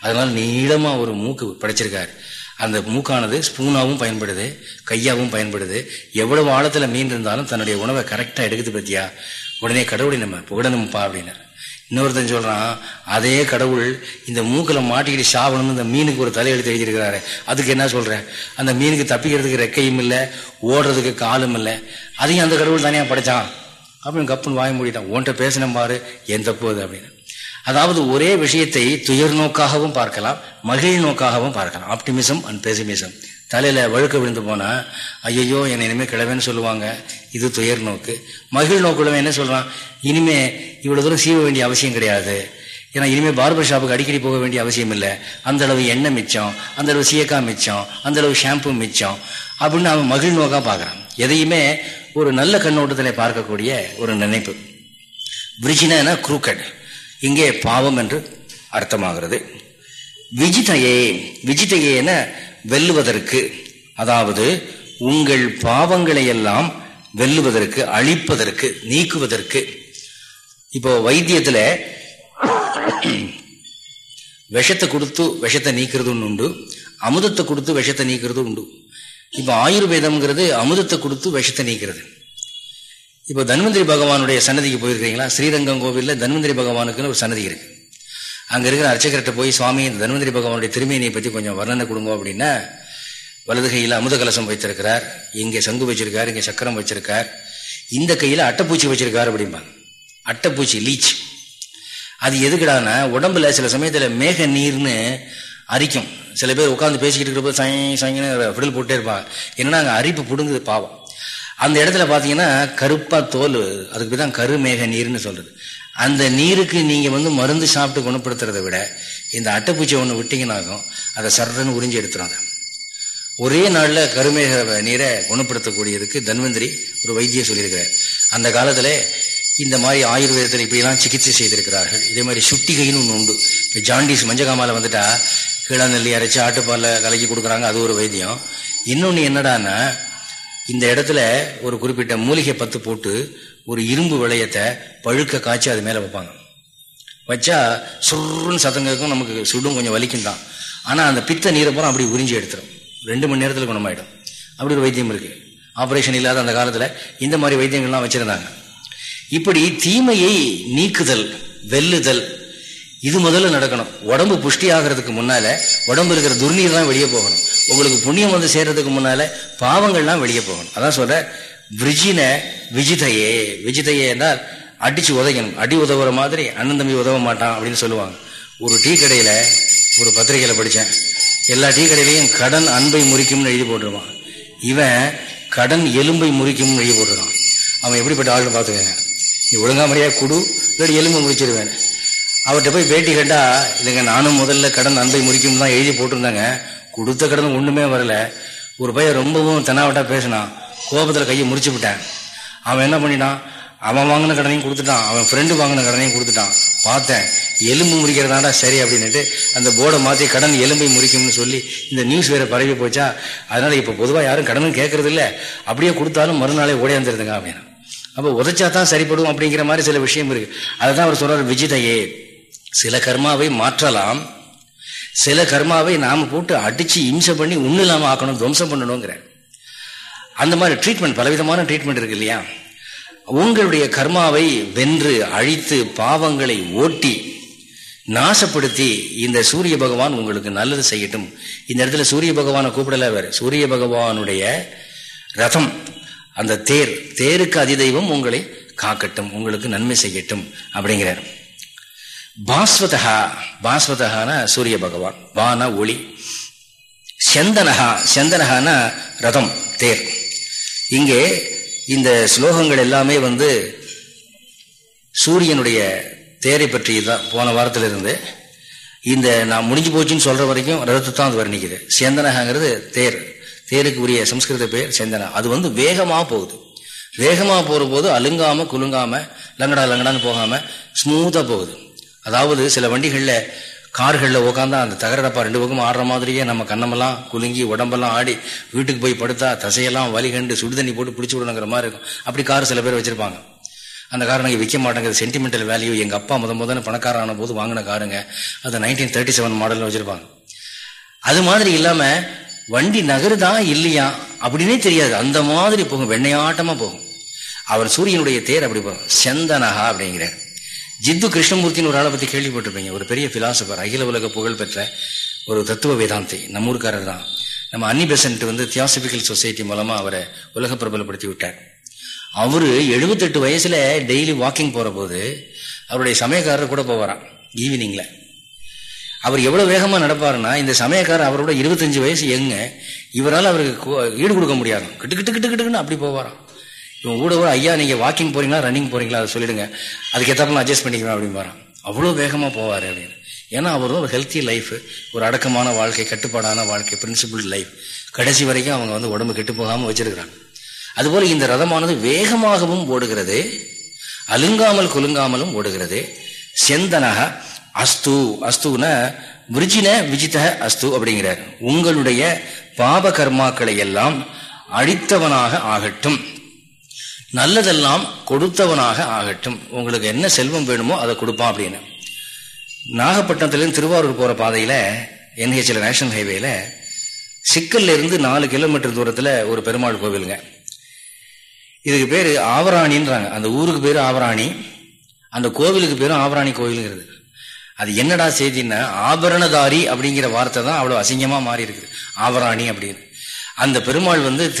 அதனால் அதனால நீளமா ஒரு மூக்கு படைச்சிருக்காரு. அந்த மூக்கானது ஸ்பூனாகவும் பயன்படுது கையாகவும் பயன்படுது. எவ்வளவு ஆழத்தில் மீன் இருந்தாலும் தன்னுடைய உணவை கரெக்டாக எடுக்குது பற்றியா உடனே கடவுளை நம்ம புகடணும்ப்பா அப்படின்னாரு. இன்னொருத்தன் சொல்கிறான் அதே கடவுள் இந்த மூக்கில் மாட்டிக்கிட்டு சாவணும்னு இந்த மீனுக்கு ஒரு தலையெழுத்து எழுதியிருக்கிறாரு. அதுக்கு என்ன சொல்கிறேன் அந்த மீனுக்கு தப்பிக்கிறதுக்கு ரெக்கையும் இல்லை ஓடுறதுக்கு காலும் இல்லை. அதையும் அந்த கடவுள் தானே படைச்சான். அப்படின்னு கப்புன்னு வாங்கி மூடிட்டான். உன்ட்ட பேசின பாரு என் தப்பு அது அப்படின்னு. அதாவது ஒரே விஷயத்தை துயர் நோக்காகவும் பார்க்கலாம் மகிழ் நோக்காகவும் பார்க்கலாம். ஆப்டிமிசம் அண்ட் பெசிமிசம் தலையில் வழுக்க விழுந்து போனால் ஐயையோ என்னை இனிமேல் கிழவேன்னு சொல்லுவாங்க. இது துயர் நோக்கு. மகிழ் நோக்குள்ளவன் என்ன சொல்கிறான் இனிமே இவ்வளோ தூரம் சீவ வேண்டிய அவசியம் கிடையாது. ஏன்னா இனிமேல் பார்பர் ஷாப்புக்கு அடிக்கடி போக வேண்டிய அவசியம் இல்லை. அந்த அளவு எண்ணெய் மிச்சம் அந்த அளவு சீயக்கா மிச்சம் அந்த அளவு ஷாம்பு மிச்சம் அப்படின்னு அவன் மகிழ் நோக்காக பார்க்குறான். எதையுமே ஒரு நல்ல கண்ணோட்டத்தில் பார்க்கக்கூடிய ஒரு நினைப்பு. பிரிஜினா குரூக்கட் இங்கே பாவம் என்று அர்த்தமாகிறது. விஜிதையே விஜிதையேன வெல்லுவதற்கு அதாவது உங்கள் பாவங்களை எல்லாம் வெல்லுவதற்கு அழிப்பதற்கு நீக்குவதற்கு. இப்போ வைத்தியத்தில் விஷத்தை கொடுத்து விஷத்தை நீக்கிறதுன்னு உண்டு அமுதத்தை கொடுத்து விஷத்தை நீக்கிறது உண்டு. இப்போ ஆயுர்வேதம்ங்கிறது அமுதத்தை கொடுத்து விஷத்தை நீக்கிறது. இப்போ தன்வந்திரி பகவானுடைய சன்னதிக்கு போயிருக்கீங்களா ஸ்ரீரங்கம் கோவிலில் தன்வந்திரி பகவானுக்குன்னு ஒரு சன்னதி இருக்கு. அங்கே இருக்கிற அர்ச்சகர்கிட்ட போய் சுவாமி இந்த தன்வந்திரி பகவானுடைய திருமேனியை பற்றி கொஞ்சம் வர்ணனை கொடுங்க அப்படின்னா வலது கையில் அமுத கலசம் வைத்திருக்கிறார் இங்கே சங்கு வச்சிருக்கார் இங்கே சக்கரம் வச்சிருக்கார் இந்த கையில் அட்டைப்பூச்சி வச்சிருக்கார் அப்படிம்பாங்க. அட்டைப்பூச்சி லீச். அது எதுக்குடானா உடம்புல சில சமயத்தில் மேக நீர்னு அரிக்கும். சில பேர் உட்காந்து பேசிக்கிட்டு இருக்கிறப்ப சாய் சாயங்கன்னு ஃபிடல் போட்டே இருப்பாங்க. என்னன்னா அங்கே அரிப்பு பிடுங்குது பாவம். அந்த இடத்துல பார்த்தீங்கன்னா கருப்பாக தோல் அதுக்கு தான் கருமேக நீர்னு சொல்றது. அந்த நீருக்கு நீங்கள் வந்து மருந்து சாப்பிட்டு குணப்படுத்துறதை விட இந்த அட்டைப்பூச்சி ஒன்று விட்டீங்கன்னாகும் அதை சரடன்னு உறிஞ்சி எடுத்துறாங்க ஒரே நாளில் கருமேக நீரை குணப்படுத்தக்கூடியதுக்கு தன்வந்திரி ஒரு வைத்தியம் சொல்லியிருக்கிறார். அந்த காலத்தில் இந்த மாதிரி ஆயுர்வேதத்தில் இப்படிலாம் சிகிச்சை செய்திருக்கிறார்கள். இதே மாதிரி சுட்டிகைன்னு ஒன்று உண்டு. இப்போ ஜாண்டிஸ் மஞ்சகாமால வந்துட்டா கீழாநெல்லி அரைச்சி ஆட்டுப்பாலில் கலக்கி கொடுக்குறாங்க அது ஒரு வைத்தியம். இன்னொன்று என்னடான்னா இந்த இடத்துல ஒரு குறிப்பிட்ட மூலிகை பத்து போட்டு ஒரு இரும்பு விளையத்தை பழுக்க காய்ச்சி அது மேலே வைப்பாங்க. வச்சா சுருன்னு சத்தங்களுக்கும் நமக்கு சுடும் கொஞ்சம் வலிக்கும் தான். ஆனால் அந்த பித்த நீரை பூரா அப்படி உறிஞ்சி எடுத்துரும். ரெண்டு மணி நேரத்தில் குணமாயிடும். அப்படி ஒரு வைத்தியம் இருக்குது ஆப்ரேஷன் இல்லாத அந்த காலத்தில் இந்த மாதிரி வைத்தியங்கள்லாம் வச்சுருந்தாங்க. இப்படி தீமையை நீக்குதல் வெல்லுதல் இது முதல்ல நடக்கணும். உடம்பு புஷ்டி ஆகிறதுக்கு முன்னால உடம்பு இருக்கிற துர்நீர்லாம் வெளியே போகணும். உங்களுக்கு புண்ணியம் வந்து சேர்றதுக்கு முன்னால பாவங்கள்லாம் வெளியே போகணும். அதான் சொல்ற விஜின விஜிதையே. விஜிதையே என்றால் அடிச்சு உதைக்கணும். அடி உதவுற மாதிரி அண்ணன் தம்பி உதவ மாட்டான் அப்படின்னு சொல்லுவாங்க. ஒரு டீ கடையில ஒரு பத்திரிகையில படித்தேன் எல்லா டீ கடையிலையும் கடன் அன்பை முறிக்கும்னு எழுதி போட்டுருவான் இவன் கடன் எலும்பை முறிக்கும்னு எழுதி போட்டுருவான் அவன் எப்படிப்பட்ட ஆள்னு பார்த்துக்கங்க. நீ ஒழுங்கா முறையாக குடு இல்லாட்டி எலும்பு முடிச்சிருவேன் அவர்கிட்ட போய் பேட்டி கேட்டா இல்லைங்க நானும் முதல்ல கடன் அன்பை முறிக்கும் தான் எழுதி போட்டிருந்தாங்க. கொடுத்த கடன் ஒண்ணுமே வரல. ஒரு பையன் ரொம்பவும் தென்னாவட்டா பேசினான். கோபத்துல கையை முறிச்சு விட்டேன். அவன் என்ன பண்ணினான் அவன் வாங்கின கடனையும் கொடுத்துட்டான். அவன் ஃப்ரெண்டு வாங்கின கடனையும் கொடுத்துட்டான். பார்த்தேன். எலும்பு முறிக்கிறதாடா சரி அப்படின்னுட்டு அந்த போர்டை மாற்றி கடன் எலும்பை முறிக்கும்னு சொல்லி இந்த நியூஸ் வேற பரவி போச்சா? அதனால இப்போ பொதுவாக யாரும் கடனும் கேட்கறது இல்லை. அப்படியே கொடுத்தாலும் மறுநாளே ஓடியாந்துருதுங்க அப்படின்னு. அப்போ உதச்சா தான் சரிப்படும் அப்படிங்கிற மாதிரி சில விஷயம் இருக்கு. அதுதான் அவர் சொல்றாரு விஜிதையே சில கர்மாவை மாற்றலாம் சில கர்மாவை நாம போட்டு அடிச்சு இம்சை பண்ணி ஒன்றும் இல்லாமல் ஆக்கணும் துவம்சம் பண்ணணுங்கிற அந்த மாதிரி ட்ரீட்மெண்ட் பலவிதமான ட்ரீட்மெண்ட் இருக்கு இல்லையா? உங்களுடைய கர்மாவை வென்று அழித்து பாவங்களை ஓட்டி நாசப்படுத்தி இந்த சூரிய பகவான் உங்களுக்கு நல்லது செய்யட்டும். இந்த இடத்துல சூரிய பகவானை கூப்பிடல வேறு. சூரிய பகவானுடைய ரதம் அந்த தேர் தேருக்கு அதிதெய்வம் உங்களை காக்கட்டும் உங்களுக்கு நன்மை செய்யட்டும் அப்படிங்கிறார். பாஸ்வதா பாஸ்வதகான சூரிய பகவான் வான ஒளி. செந்தனகா செந்தனகான ரதம் தேர். இங்கே இந்த ஸ்லோகங்கள் எல்லாமே வந்து சூரியனுடைய தேரை பற்றி தான் போன வாரத்தில் இருந்து இந்த நான் முடிஞ்சு போச்சுன்னு சொல்ற வரைக்கும் ரதத்தை தான் அது வர்ணிக்குது. சேந்தனகாங்கிறது தேர். தேருக்கு உரிய சம்ஸ்கிருத பேர் சேந்தனா. அது வந்து வேகமாக போகுது. வேகமாக போகிற போது அலுங்காம குலுங்காம லங்கடா லங்கடான்னு போகாம ஸ்மூத்தாக போகுது. அதாவது சில வண்டிகளில் கார்களில் உட்காந்தா அந்த தகரடப்பா ரெண்டு பக்கம் ஆடுற மாதிரியே நம்ம கண்ணமெல்லாம் குலுங்கி உடம்பெல்லாம் ஆடி வீட்டுக்கு போய் படுத்தா தசையெல்லாம் வலி கண்டு சுடுதண்ணி போட்டு பிடிச்சி விடணுங்கிற மாதிரி இருக்கும். அப்படி கார் சில பேர் வச்சிருப்பாங்க. அந்த காரை நாங்கள் விற்க மாட்டேங்குது. சென்டிமெண்டல் வேல்யூ எங்கள் அப்பா முத முதல்ல பணக்காரான போது வாங்கின காருங்க. அது நைன்டீன் தேர்ட்டி செவன் மாடலில் வச்சிருப்பாங்க. அது மாதிரி இல்லாமல் வண்டி நகருதான் இல்லையா அப்படின்னே தெரியாது. அந்த மாதிரி போகும். வெண்ணையாட்டமாக போகும். அவர் சூரியனுடைய தேர் அப்படி போகும். செந்தனகா அப்படிங்கிறார். ஜித்து கிருஷ்ணமூர்த்தின்னு ஒரு ஆளை பற்றி கேள்விப்பட்டிருப்பீங்க. ஒரு பெரிய பிலாசபர் அகில உலக புகழ் பெற்ற ஒரு தத்துவ வேதாந்தி நம்ம ஊருக்காரர் தான். நம்ம அன்னி பெசன்ட் வந்து தியாசபிக்கல் சொசைட்டி மூலமா அவரை உலக பிரபலப்படுத்தி விட்டார். அவரு எழுபத்தெட்டு வயசுல டெய்லி வாக்கிங் போற போது அவருடைய சமயக்காரர் கூட போவாராம் ஈவினிங்ல அவர் எவ்வளவு வேகமா நடப்பாருன்னா இந்த சமயக்காரர் அவரோட இருபத்தஞ்சு வயசு எங்க இவரால் அவருக்கு ஈடு கொடுக்க முடியாது கிட்டு கிட்டு கிட்டு கிட்டுன்னு அப்படி போவாராம். இவன் கூட கூட ஐயா நீங்க வாக்கிங் போறீங்களா ரன்னிங் போறீங்களா அதை சொல்லிடுங்க. அதுக்கு ஏற்றப்ப அட்ஜஸ்ட் பண்ணிக்கிறேன் அப்படின்னு வரான் அவ்வளோ வேகமாக போவார் அப்படின்னு. ஏன்னா அவர் ஒரு ஹெல்த்தி லைஃப் ஒரு அடக்கமான வாழ்க்கை கட்டுப்பாடான வாழ்க்கை பிரின்சிபிள் லைஃப் கடைசி வரைக்கும் அவங்க வந்து உடம்பு கெட்டு போகாமல் வச்சிருக்கிறாங்க. அதுபோல இந்த ரதமானது வேகமாகவும் ஓடுகிறது அலுங்காமல் குலுங்காமலும் ஓடுகிறது. செந்தனக அஸ்து அஸ்துன விருஜின விஜித அஸ்து அப்படிங்கிறார். உங்களுடைய பாப கர்மாக்களை எல்லாம் அழித்தவனாக ஆகட்டும். நல்லதெல்லாம் கொடுத்தவனாக ஆகட்டும். உங்களுக்கு என்ன செல்வம் வேணுமோ அதை கொடுப்பான் அப்படின்னு. நாகப்பட்டினத்துலேருந்து திருவாரூர் போகிற பாதையில் என்ஹெச்ல நேஷனல் ஹைவேல சிக்கல்ல இருந்து நாலு கிலோமீட்டர் தூரத்தில் ஒரு பெருமாள் கோவிலுங்க. இதுக்கு பேர் ஆவராணின்றாங்க. அந்த ஊருக்கு பேர் ஆவராணி. அந்த கோவிலுக்கு பேரும் ஆவராணி கோவிலுங்கிறது அது என்னடா செய்தின்னா ஆபரணதாரி அப்படிங்கிற வார்த்தை தான் அவ்வளோ அசிங்கமாக மாறி இருக்குது ஆவராணி அப்படின்னு. அந்த பெருமாள் வந்து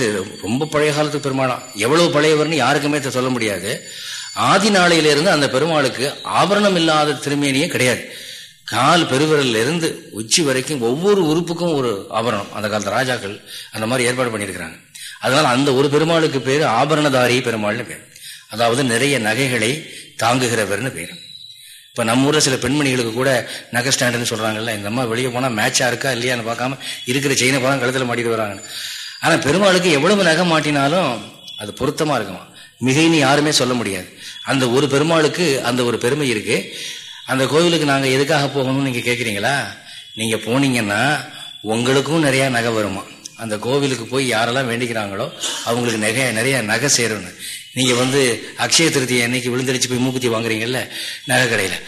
ரொம்ப பழைய காலத்து பெருமாளாம் எவ்வளவு பழையவர்னு யாருக்குமே சொல்ல முடியாது. ஆதி நாளையிலிருந்து அந்த பெருமாளுக்கு ஆபரணம் இல்லாத திருமேனியே கிடையாது. கால் பெருவிரல்ல இருந்து உச்சி வரைக்கும் ஒவ்வொரு உறுப்புக்கும் ஒரு ஆபரணம். அந்த காலத்து ராஜாக்கள் அந்த மாதிரி ஏற்பாடு பண்ணியிருக்கிறாங்க. அதனால அந்த ஒரு பெருமாளுக்கு பேர் ஆபரணதாரி பெருமாள்னு பேர். அதாவது நிறைய நகைகளை தாங்குகிறவர்னு பேர். இப்போ நம்ம ஊரில் சில பெண்மணிகளுக்கு கூட நகை ஸ்டாண்டுன்னு சொல்கிறாங்கல்ல இந்த அம்மா வெளியே போனால் மேட்சாக இருக்கா இல்லையான்னு பார்க்காம இருக்கிற செயினை போனால் கழுத்தில் மாட்டிட்டு வராங்க. ஆனால் பெருமாளுக்கு எவ்வளவு நகை மாட்டினாலும் அது பொருத்தமாக இருக்குமா? மிகைன்னு யாருமே சொல்ல முடியாது. அந்த ஒரு பெருமாளுக்கு அந்த ஒரு பெருமை இருக்குது அந்த கோவிலுக்கு நாங்கள் எதுக்காக போகணும்னு நீங்கள் கேட்குறீங்களா நீங்கள் போனீங்கன்னா உங்களுக்கும் நிறையா நகை வருமா? அந்த கோவிலுக்கு போய் யாரெல்லாம் வேண்டிக்கிறாங்களோ அவங்களுக்கு நகை நிறைய நகை சேரணும் நீங்கள் வந்து அக்ஷய திருத்தியை அன்னைக்கு விழுந்தடிச்சு போய் மூக்குத்தி வாங்குறீங்கல்ல நகை கடையில்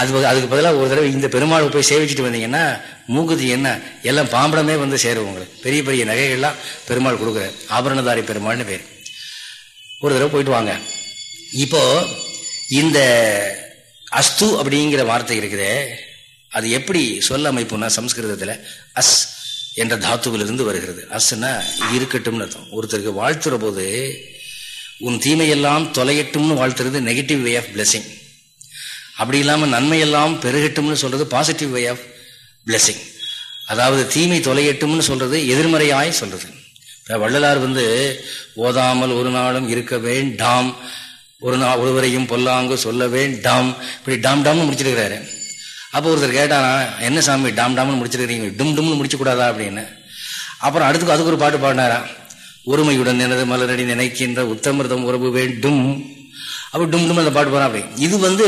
அது அதுக்கு பதிலாக ஒரு தடவை இந்த பெருமாள் போய் சேவிச்சுட்டு வந்தீங்கன்னா மூக்குத்தி என்ன எல்லாம் பாம்படமே வந்து சேரும் உங்களுக்கு. பெரிய பெரிய நகைகள்லாம் பெருமாள் கொடுக்குற ஆபரணதாரி பெருமாள்னு பேர். ஒரு தடவை போயிட்டு வாங்க. இப்போ இந்த அஸ்து அப்படிங்கிற வார்த்தை இருக்குதே. அது எப்படி சொல்ல அமைப்புனா சம்ஸ்கிருதத்தில் அஸ் என்ற தாத்துவிலிருந்து வருகிறது. அஸ்னா இருக்கட்டும்னு அர்த்தம். ஒருத்தருக்கு வாழ்த்துற போது உன் தீமையெல்லாம் தொலையட்டும்னு வாழ்த்துறது நெகட்டிவ் வே ஆஃப் பிளெஸிங் அப்படி இல்லாமல் நன்மையெல்லாம் பெருகட்டும்னு சொல்றது பாசிட்டிவ் வே ஆஃப் பிளெஸிங் அதாவது தீமை தொலையட்டும்னு சொல்றது எதிர்மறையாய் சொல்றது. வள்ளலார் வந்து ஓதாமல் ஒரு நாளும் இருக்க வேண்டாம். ஒரு நாள் ஒருவரையும் பொல்லாங்கு சொல்ல வேண்டாம். இப்படி டாம் டாம்னு முடிச்சிருக்கிறாரு. அப்போ ஒருத்தர் கேட்டானா என்ன சாமி டாம் டாம்னு முடிச்சிருக்கிறீங்க. டும் டும்னு முடிச்சக்கூடாதா? அப்படின்னு. அப்புறம் அடுத்துக்கு அதுக்கு ஒரு பாட்டு பாடினாரா ஒருமையுடன் எனது மலரடி நினைக்கின்ற உத்தமிருதம் உறவு வேண்டும். அப்போ டும் டும் அந்த பாட்டு போறான் அப்படி. இது வந்து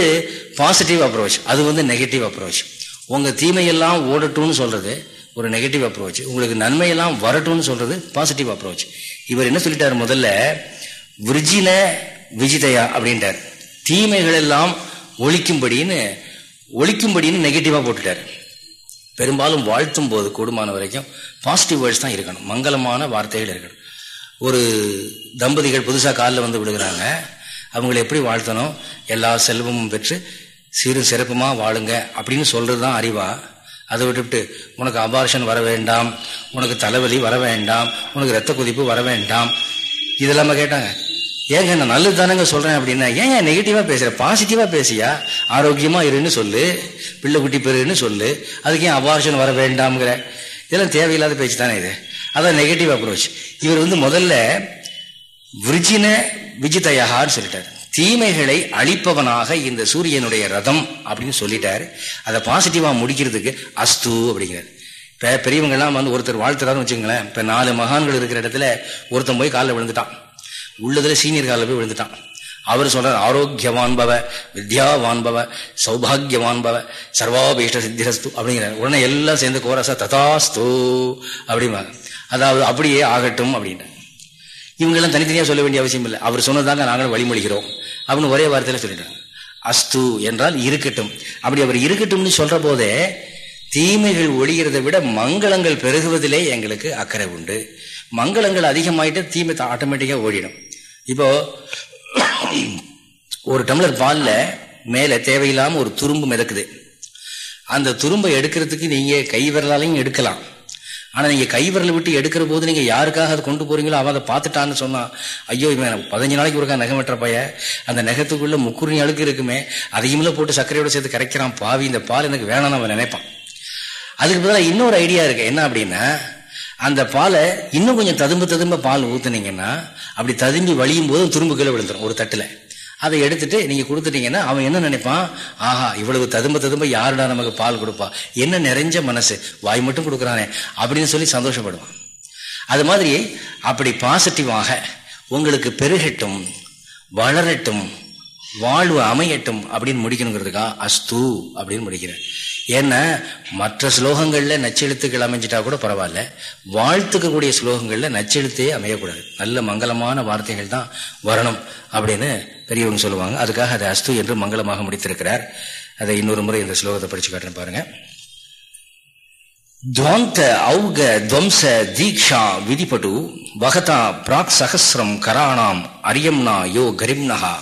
பாசிட்டிவ் அப்ரோச் அது வந்து நெகட்டிவ் அப்ரோச் உங்க தீமையெல்லாம் ஓடட்டும்னு சொல்றது ஒரு நெகட்டிவ் அப்ரோச் உங்களுக்கு நன்மையெல்லாம் வரட்டும்னு சொல்றது பாசிட்டிவ் அப்ரோச் இவர் என்ன சொல்லிட்டார் முதல்ல? விர்ஜின விஜிதயா அப்படின்ட்டார். தீமைகள் எல்லாம் ஒழிக்கும்படின்னு ஒழிக்கும்படின்னு நெகட்டிவாக போட்டுட்டார். பெரும்பாலும் வாழ்த்தும் போது கூடுமான வரைக்கும் பாசிட்டிவ் வேர்ட்ஸ் தான் இருக்கணும். மங்களமான வார்த்தைகள் இருக்கணும். ஒரு தம்பதிகள் புதுசாக காலில் வந்து விடுகிறாங்க அவங்களை எப்படி வாழ்த்தணும்? எல்லா செல்வமும் பெற்று சீரும் சிறப்புமாக வாழுங்க அப்படின்னு சொல்கிறது தான் அறிவா. அதை விட்டுவிட்டு உனக்கு அபார்ஷன் வர வேண்டாம் உனக்கு தலைவலி வர வேண்டாம் உனக்கு ரத்த கொதிப்பு வர வேண்டாம். இதெல்லாமல் கேட்டாங்க. ஏங்க நான் நல்லது தானேங்க சொல்கிறேன் அப்படின்னா ஏன் ஏன் நெகட்டிவாக பேசுகிற பாசிட்டிவாக பேசியா? ஆரோக்கியமாக இருன்னு சொல்லு. பிள்ளை குட்டி பெருன்னு சொல்லு. அதுக்கு ஏன் அபார்ஷன் வர வேண்டாம்ங்கிற? இதெல்லாம் தேவையில்லாத பேச்சு தானே இது. அதான் நெகட்டிவ் அப்ரோச் இவர் வந்து முதல்ல விரிஜின விஜிதயகான்னு சொல்லிட்டார். தீமைகளை அழிப்பவனாக இந்த சூரியனுடைய ரதம் அப்படின்னு சொல்லிட்டாரு. அதை பாசிட்டிவாக முடிக்கிறதுக்கு அஸ்து அப்படிங்கிறார். இப்போ பெரியவங்கெல்லாம் வந்து ஒருத்தர் வாழ்த்துறாருன்னு வச்சுக்கோங்களேன். இப்போ நாலு மகான்கள் இருக்கிற இடத்துல ஒருத்தன் போய் காலில் விழுந்துட்டான். உள்ளதில் சீனியர் காலில் போய் விழுந்துட்டான். அவர் சொல்றார் ஆரோக்கியவான்பவ வித்யாவான்பவ சௌபாகியவான்பவ சர்வாபீஷ்ட சித்திரஸ்து அப்படிங்கிறார். உடனே எல்லாம் சேர்ந்து கோரசா ததாஸ்து அப்படிம்பாங்க. அதாவது அப்படியே ஆகட்டும் அப்படின்னு. இவங்கெல்லாம் தனித்தனியாக சொல்ல வேண்டிய அவசியம் இல்லை. அவர் சொன்னதாங்க நாங்களும் வழிமொழிகிறோம். அப்படின்னு ஒரே வார்த்தையில் சொல்லிட்டாங்க. அஸ்து என்றால் இருக்கட்டும். அப்படி அவர் இருக்கட்டும்னு சொல்ற போதே தீமைகள் ஒழிகிறதை விட மங்களங்கள் பெருகுவதிலே எங்களுக்கு அக்கறை உண்டு. மங்களங்கள் அதிகமாயிட்டு தீமை ஆட்டோமேட்டிக்காக ஓடிடும். இப்போ ஒரு டம்ளர் பாலில் மேலே தேவையில்லாமல் ஒரு துரும்பு மிதக்குது. அந்த துரும்பை எடுக்கிறதுக்கு நீங்கள் கை விரலாலையும் எடுக்கலாம். ஆனால் நீங்கள் கை விரலை விட்டு எடுக்கிற போது நீங்கள் யாருக்காக அதை கொண்டு போறீங்களோ அவன் அதை பார்த்துட்டான்னு சொன்னான் ஐயோ இவன் பதினஞ்சு நாளைக்கு ஒருக்கா நகை வெட்டுற பைய. அந்த நகத்துக்குள்ள முக்குறி அழுக்கு இருக்குமே அதையும்ல போட்டு சர்க்கரையோட சேர்த்து கரைக்கிறான் பாவி இந்த பால் எனக்கு வேணாம்னு அவன் நினைப்பான். அதுக்கு பதிலாக இன்னொரு ஐடியா இருக்கு. என்ன அப்படின்னா அந்த பாலை இன்னும் கொஞ்சம் ததும்ப ததும்ப பால் ஊத்துனீங்கன்னா அப்படி ததும்பி வழியும் போது துரும்பு கீழே விழுந்துடும் ஒரு தட்டுல. அதை எடுத்துட்டு நீங்க கொடுத்துட்டீங்கன்னா அவன் என்ன நினைப்பான்? ஆஹா இவ்வளவு ததும்ப ததும்ப யாருடா நமக்கு பால் கொடுப்பா? என்ன நிறைஞ்ச மனசு. வாய் மட்டும் கொடுக்குறானே. அப்படின்னு சொல்லி சந்தோஷப்படுவான். அது மாதிரி அப்படி பாசிட்டிவாக உங்களுக்கு பெருகட்டும் வளரட்டும் வாழ்வு அமையட்டும் அப்படின்னு முடிக்கணுங்கிறதுக்கா அஸ்து அப்படின்னு முடிக்கிறேன் ஏன்னா மற்ற ஸ்லோகங்களில் நச்செழுத்துக்கள் அமைஞ்சிட்டா கூட பரவாயில்ல. வாழ்த்துக்கக்கூடிய ஸ்லோகங்களில் நச்செழுத்தே அமையக்கூடாது. நல்ல மங்களமான வார்த்தைகள் தான் வரணும் அப்படின்னு பெரியவங்க சொல்லுவாங்க. அதுக்காக அதை அஸ்து என்று மங்களமாக முடித்திருக்கிறார். அதை இன்னொரு முறை இந்த ஸ்லோகத்தை படிச்சு காட்டுறேன் பாருங்க. துவாந்த அவுக துவம்ச தீக்ஷா விதிபடு வகதா பிராக் சகசிரம் கராணாம் அரியம்னா யோ கரிம்னஹா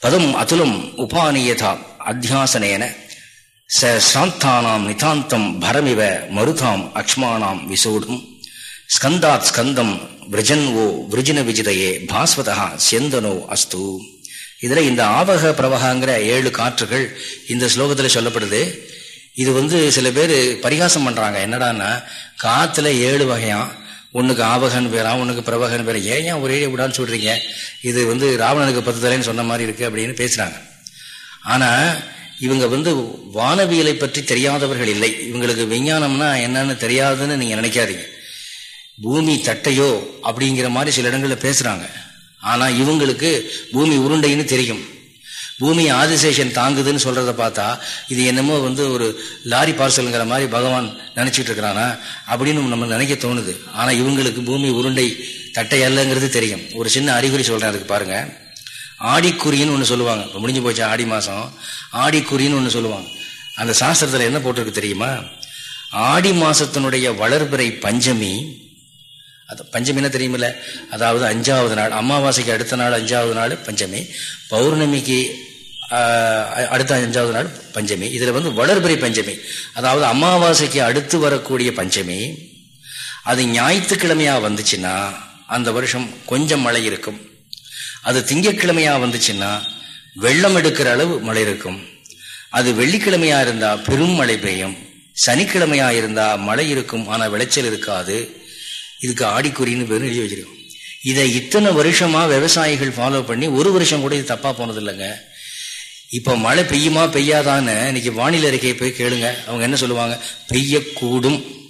பதம் அதுலம் உபானியதா அத்தியாசனேன. ச சாந்தானாம் நிதாந்தம் பரமிவ மருதாம் அக்ஷ்மானாம் விசூடும். ஸ்கந்தாத் ஸ்கந்தம் விரஜன்வோ விரஜின விஜிதையே பாஸ்வதா செந்தனோ அஸ்து. இதில் இந்த ஆவக பிரவகாங்கிற ஏழு காற்றுகள் இந்த ஸ்லோகத்தில் சொல்லப்படுது. இது வந்து சில பேர் பரிகாசம் பண்ணுறாங்க என்னடான்னா காற்றுல ஏழு வகையான் ஒன்றுக்கு ஆபகன் பேரா ஒன்றுக்கு பிரபகன் பேரா? ஏன் ஏன் ஒரே விடான்னு சொல்கிறீங்க இது வந்து ராவணனுக்கு பத்து தலைன்னு சொன்ன மாதிரி இருக்குது அப்படின்னு பேசுகிறாங்க ஆனால் இவங்க வந்து வானவியலை பற்றி தெரியாதவர்கள் இல்லை. இவங்களுக்கு விஞ்ஞானம்னா என்னன்னு தெரியாதுன்னு நீங்க நினைக்காதீங்க. பூமி தட்டையோ அப்படிங்கிற மாதிரி சில இடங்களில் பேசுறாங்க. ஆனா இவங்களுக்கு பூமி உருண்டைன்னு தெரியும். பூமி ஆதிசேஷன் தாங்குதுன்னு சொல்கிறத பார்த்தா இது என்னமோ வந்து ஒரு லாரி பார்சலுங்கிற மாதிரி பகவான் நினைச்சிட்டு இருக்கிறானா அப்படின்னு நம்ம நினைக்க தோணுது. ஆனா இவங்களுக்கு பூமி உருண்டை தட்டை அல்லங்கிறது தெரியும். ஒரு சின்ன அறிகுறி சொல்றேன் அதுக்கு பாருங்க. ஆடிக்குறின்னு ஒன்று சொல்லுவாங்க. இப்போ முடிஞ்சு போச்சு ஆடி மாதம் ஆடிக்குறின்னு ஒன்று சொல்லுவாங்க. அந்த சாஸ்திரத்தில் என்ன போட்டிருக்கு தெரியுமா? ஆடி மாதத்தினுடைய வளர்பிறை பஞ்சமி. அது பஞ்சமின்னா தெரியுமில்ல? அதாவது அஞ்சாவது நாள் அமாவாசைக்கு அடுத்த நாள் அஞ்சாவது நாள் பஞ்சமி. பௌர்ணமிக்கு அடுத்த அஞ்சாவது நாள் பஞ்சமி. இதில் வந்து வளர்பிறை பஞ்சமி. அதாவது அமாவாசைக்கு அடுத்து வரக்கூடிய பஞ்சமி. அது ஞாயிற்றுக்கிழமையாக வந்துச்சுன்னா அந்த வருஷம் கொஞ்சம் மழை இருக்கும். அது திங்கக்கிழமையா வந்துச்சுன்னா வெள்ளம் எடுக்கிற அளவு மழை இருக்கும். அது வெள்ளிக்கிழமையா இருந்தா பெரும் மழை பெய்யும். சனிக்கிழமையா இருந்தா மழை இருக்கும் ஆனா விளைச்சல் இருக்காது. இதுக்கு ஆடிக்குறின்னு பேரும் எழுதி வச்சிருக்கோம். இதை இத்தனை வருஷமா விவசாயிகள் ஃபாலோ பண்ணி ஒரு வருஷம் கூட இது தப்பா போனது இல்லைங்க இப்ப மழை பெய்யுமா பெய்யாதான்னு இன்னைக்கு வானிலை அறிக்கையை போய் கேளுங்க. அவங்க என்ன சொல்லுவாங்க? பெய்யக்கூடும்.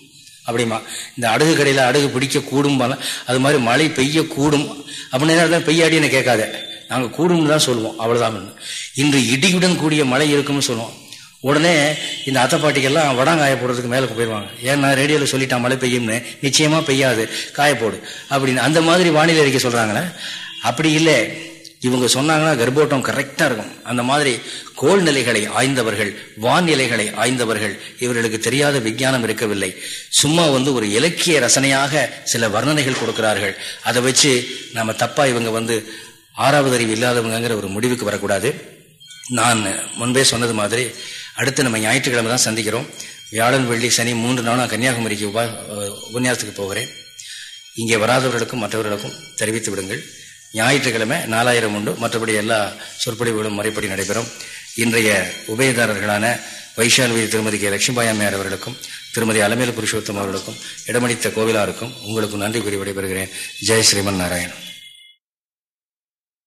அப்படிமா இந்த அடகு கடையில் அடகு பிடிக்க கூடும் அது மாதிரி மழை பெய்யக்கூடும். அப்படின்னு பெய்யாடி என்ன கேட்காத. நாங்கள் கூடும்னு தான் சொல்லுவோம். அவ்வளோதான் இன்று இடியுடன் கூடிய மழை இருக்கும்னு சொல்லுவோம். உடனே இந்த அத்தை பாட்டிக்கெல்லாம் வடாங்காய போடுறதுக்கு மேலே போயிடுவாங்க ஏன்னா ரேடியோவில் சொல்லிட்டான் மழை பெய்யும்னு. நிச்சயமாக பெய்யாது. காயப்போடு அப்படின்னு அந்த மாதிரி வானிலை அறிக்கை சொல்கிறாங்களே அப்படி இல்லை. இவங்க சொன்னாங்கன்னா கர்ப்போட்டம் கரெக்டா இருக்கும். அந்த மாதிரி கோல் நிலைகளை ஆய்ந்தவர்கள் வான்நிலைகளை ஆய்ந்தவர்கள் இவர்களுக்கு தெரியாத விஞ்ஞானம் இருக்கவில்லை. சும்மா வந்து ஒரு இலக்கிய ரசனையாக சில வர்ணனைகள் கொடுக்கிறார்கள். அதை வச்சு நம்ம தப்பா இவங்க வந்து ஆறாவது அறிவு இல்லாதவங்கிற ஒரு முடிவுக்கு வரக்கூடாது. நான் முன்பே சொன்னது மாதிரி அடுத்து நம்ம ஞாயிற்றுக்கிழமை தான் சந்திக்கிறோம். வியாழன் வெள்ளி சனி மூன்று நாளும் கன்னியாகுமரிக்கு உபா உபன்யாசத்துக்கு போகிறேன். இங்கே வராதவர்களுக்கும் மற்றவர்களுக்கும் தெரிவித்து விடுங்கள். ஞாயிற்றுக்கிழமை நாலாயிரம் உண்டு. மற்றபடி எல்லா சொற்பொழிவுகளும் முறைப்படி நடைபெறும். இன்றைய உபயதாரர்களான வைஷால்வி திருமதி கே. லட்சுமிபாயம்மையார் அவர்களுக்கும் திருமதி அலமேலு புருஷோத்தம் அவர்களுக்கும் இடமளித்த கோவிலாருக்கும் உங்களுக்கு நன்றி கூறி விடைபெறுகிறேன். ஜெய் ஸ்ரீமன் நாராயணன்.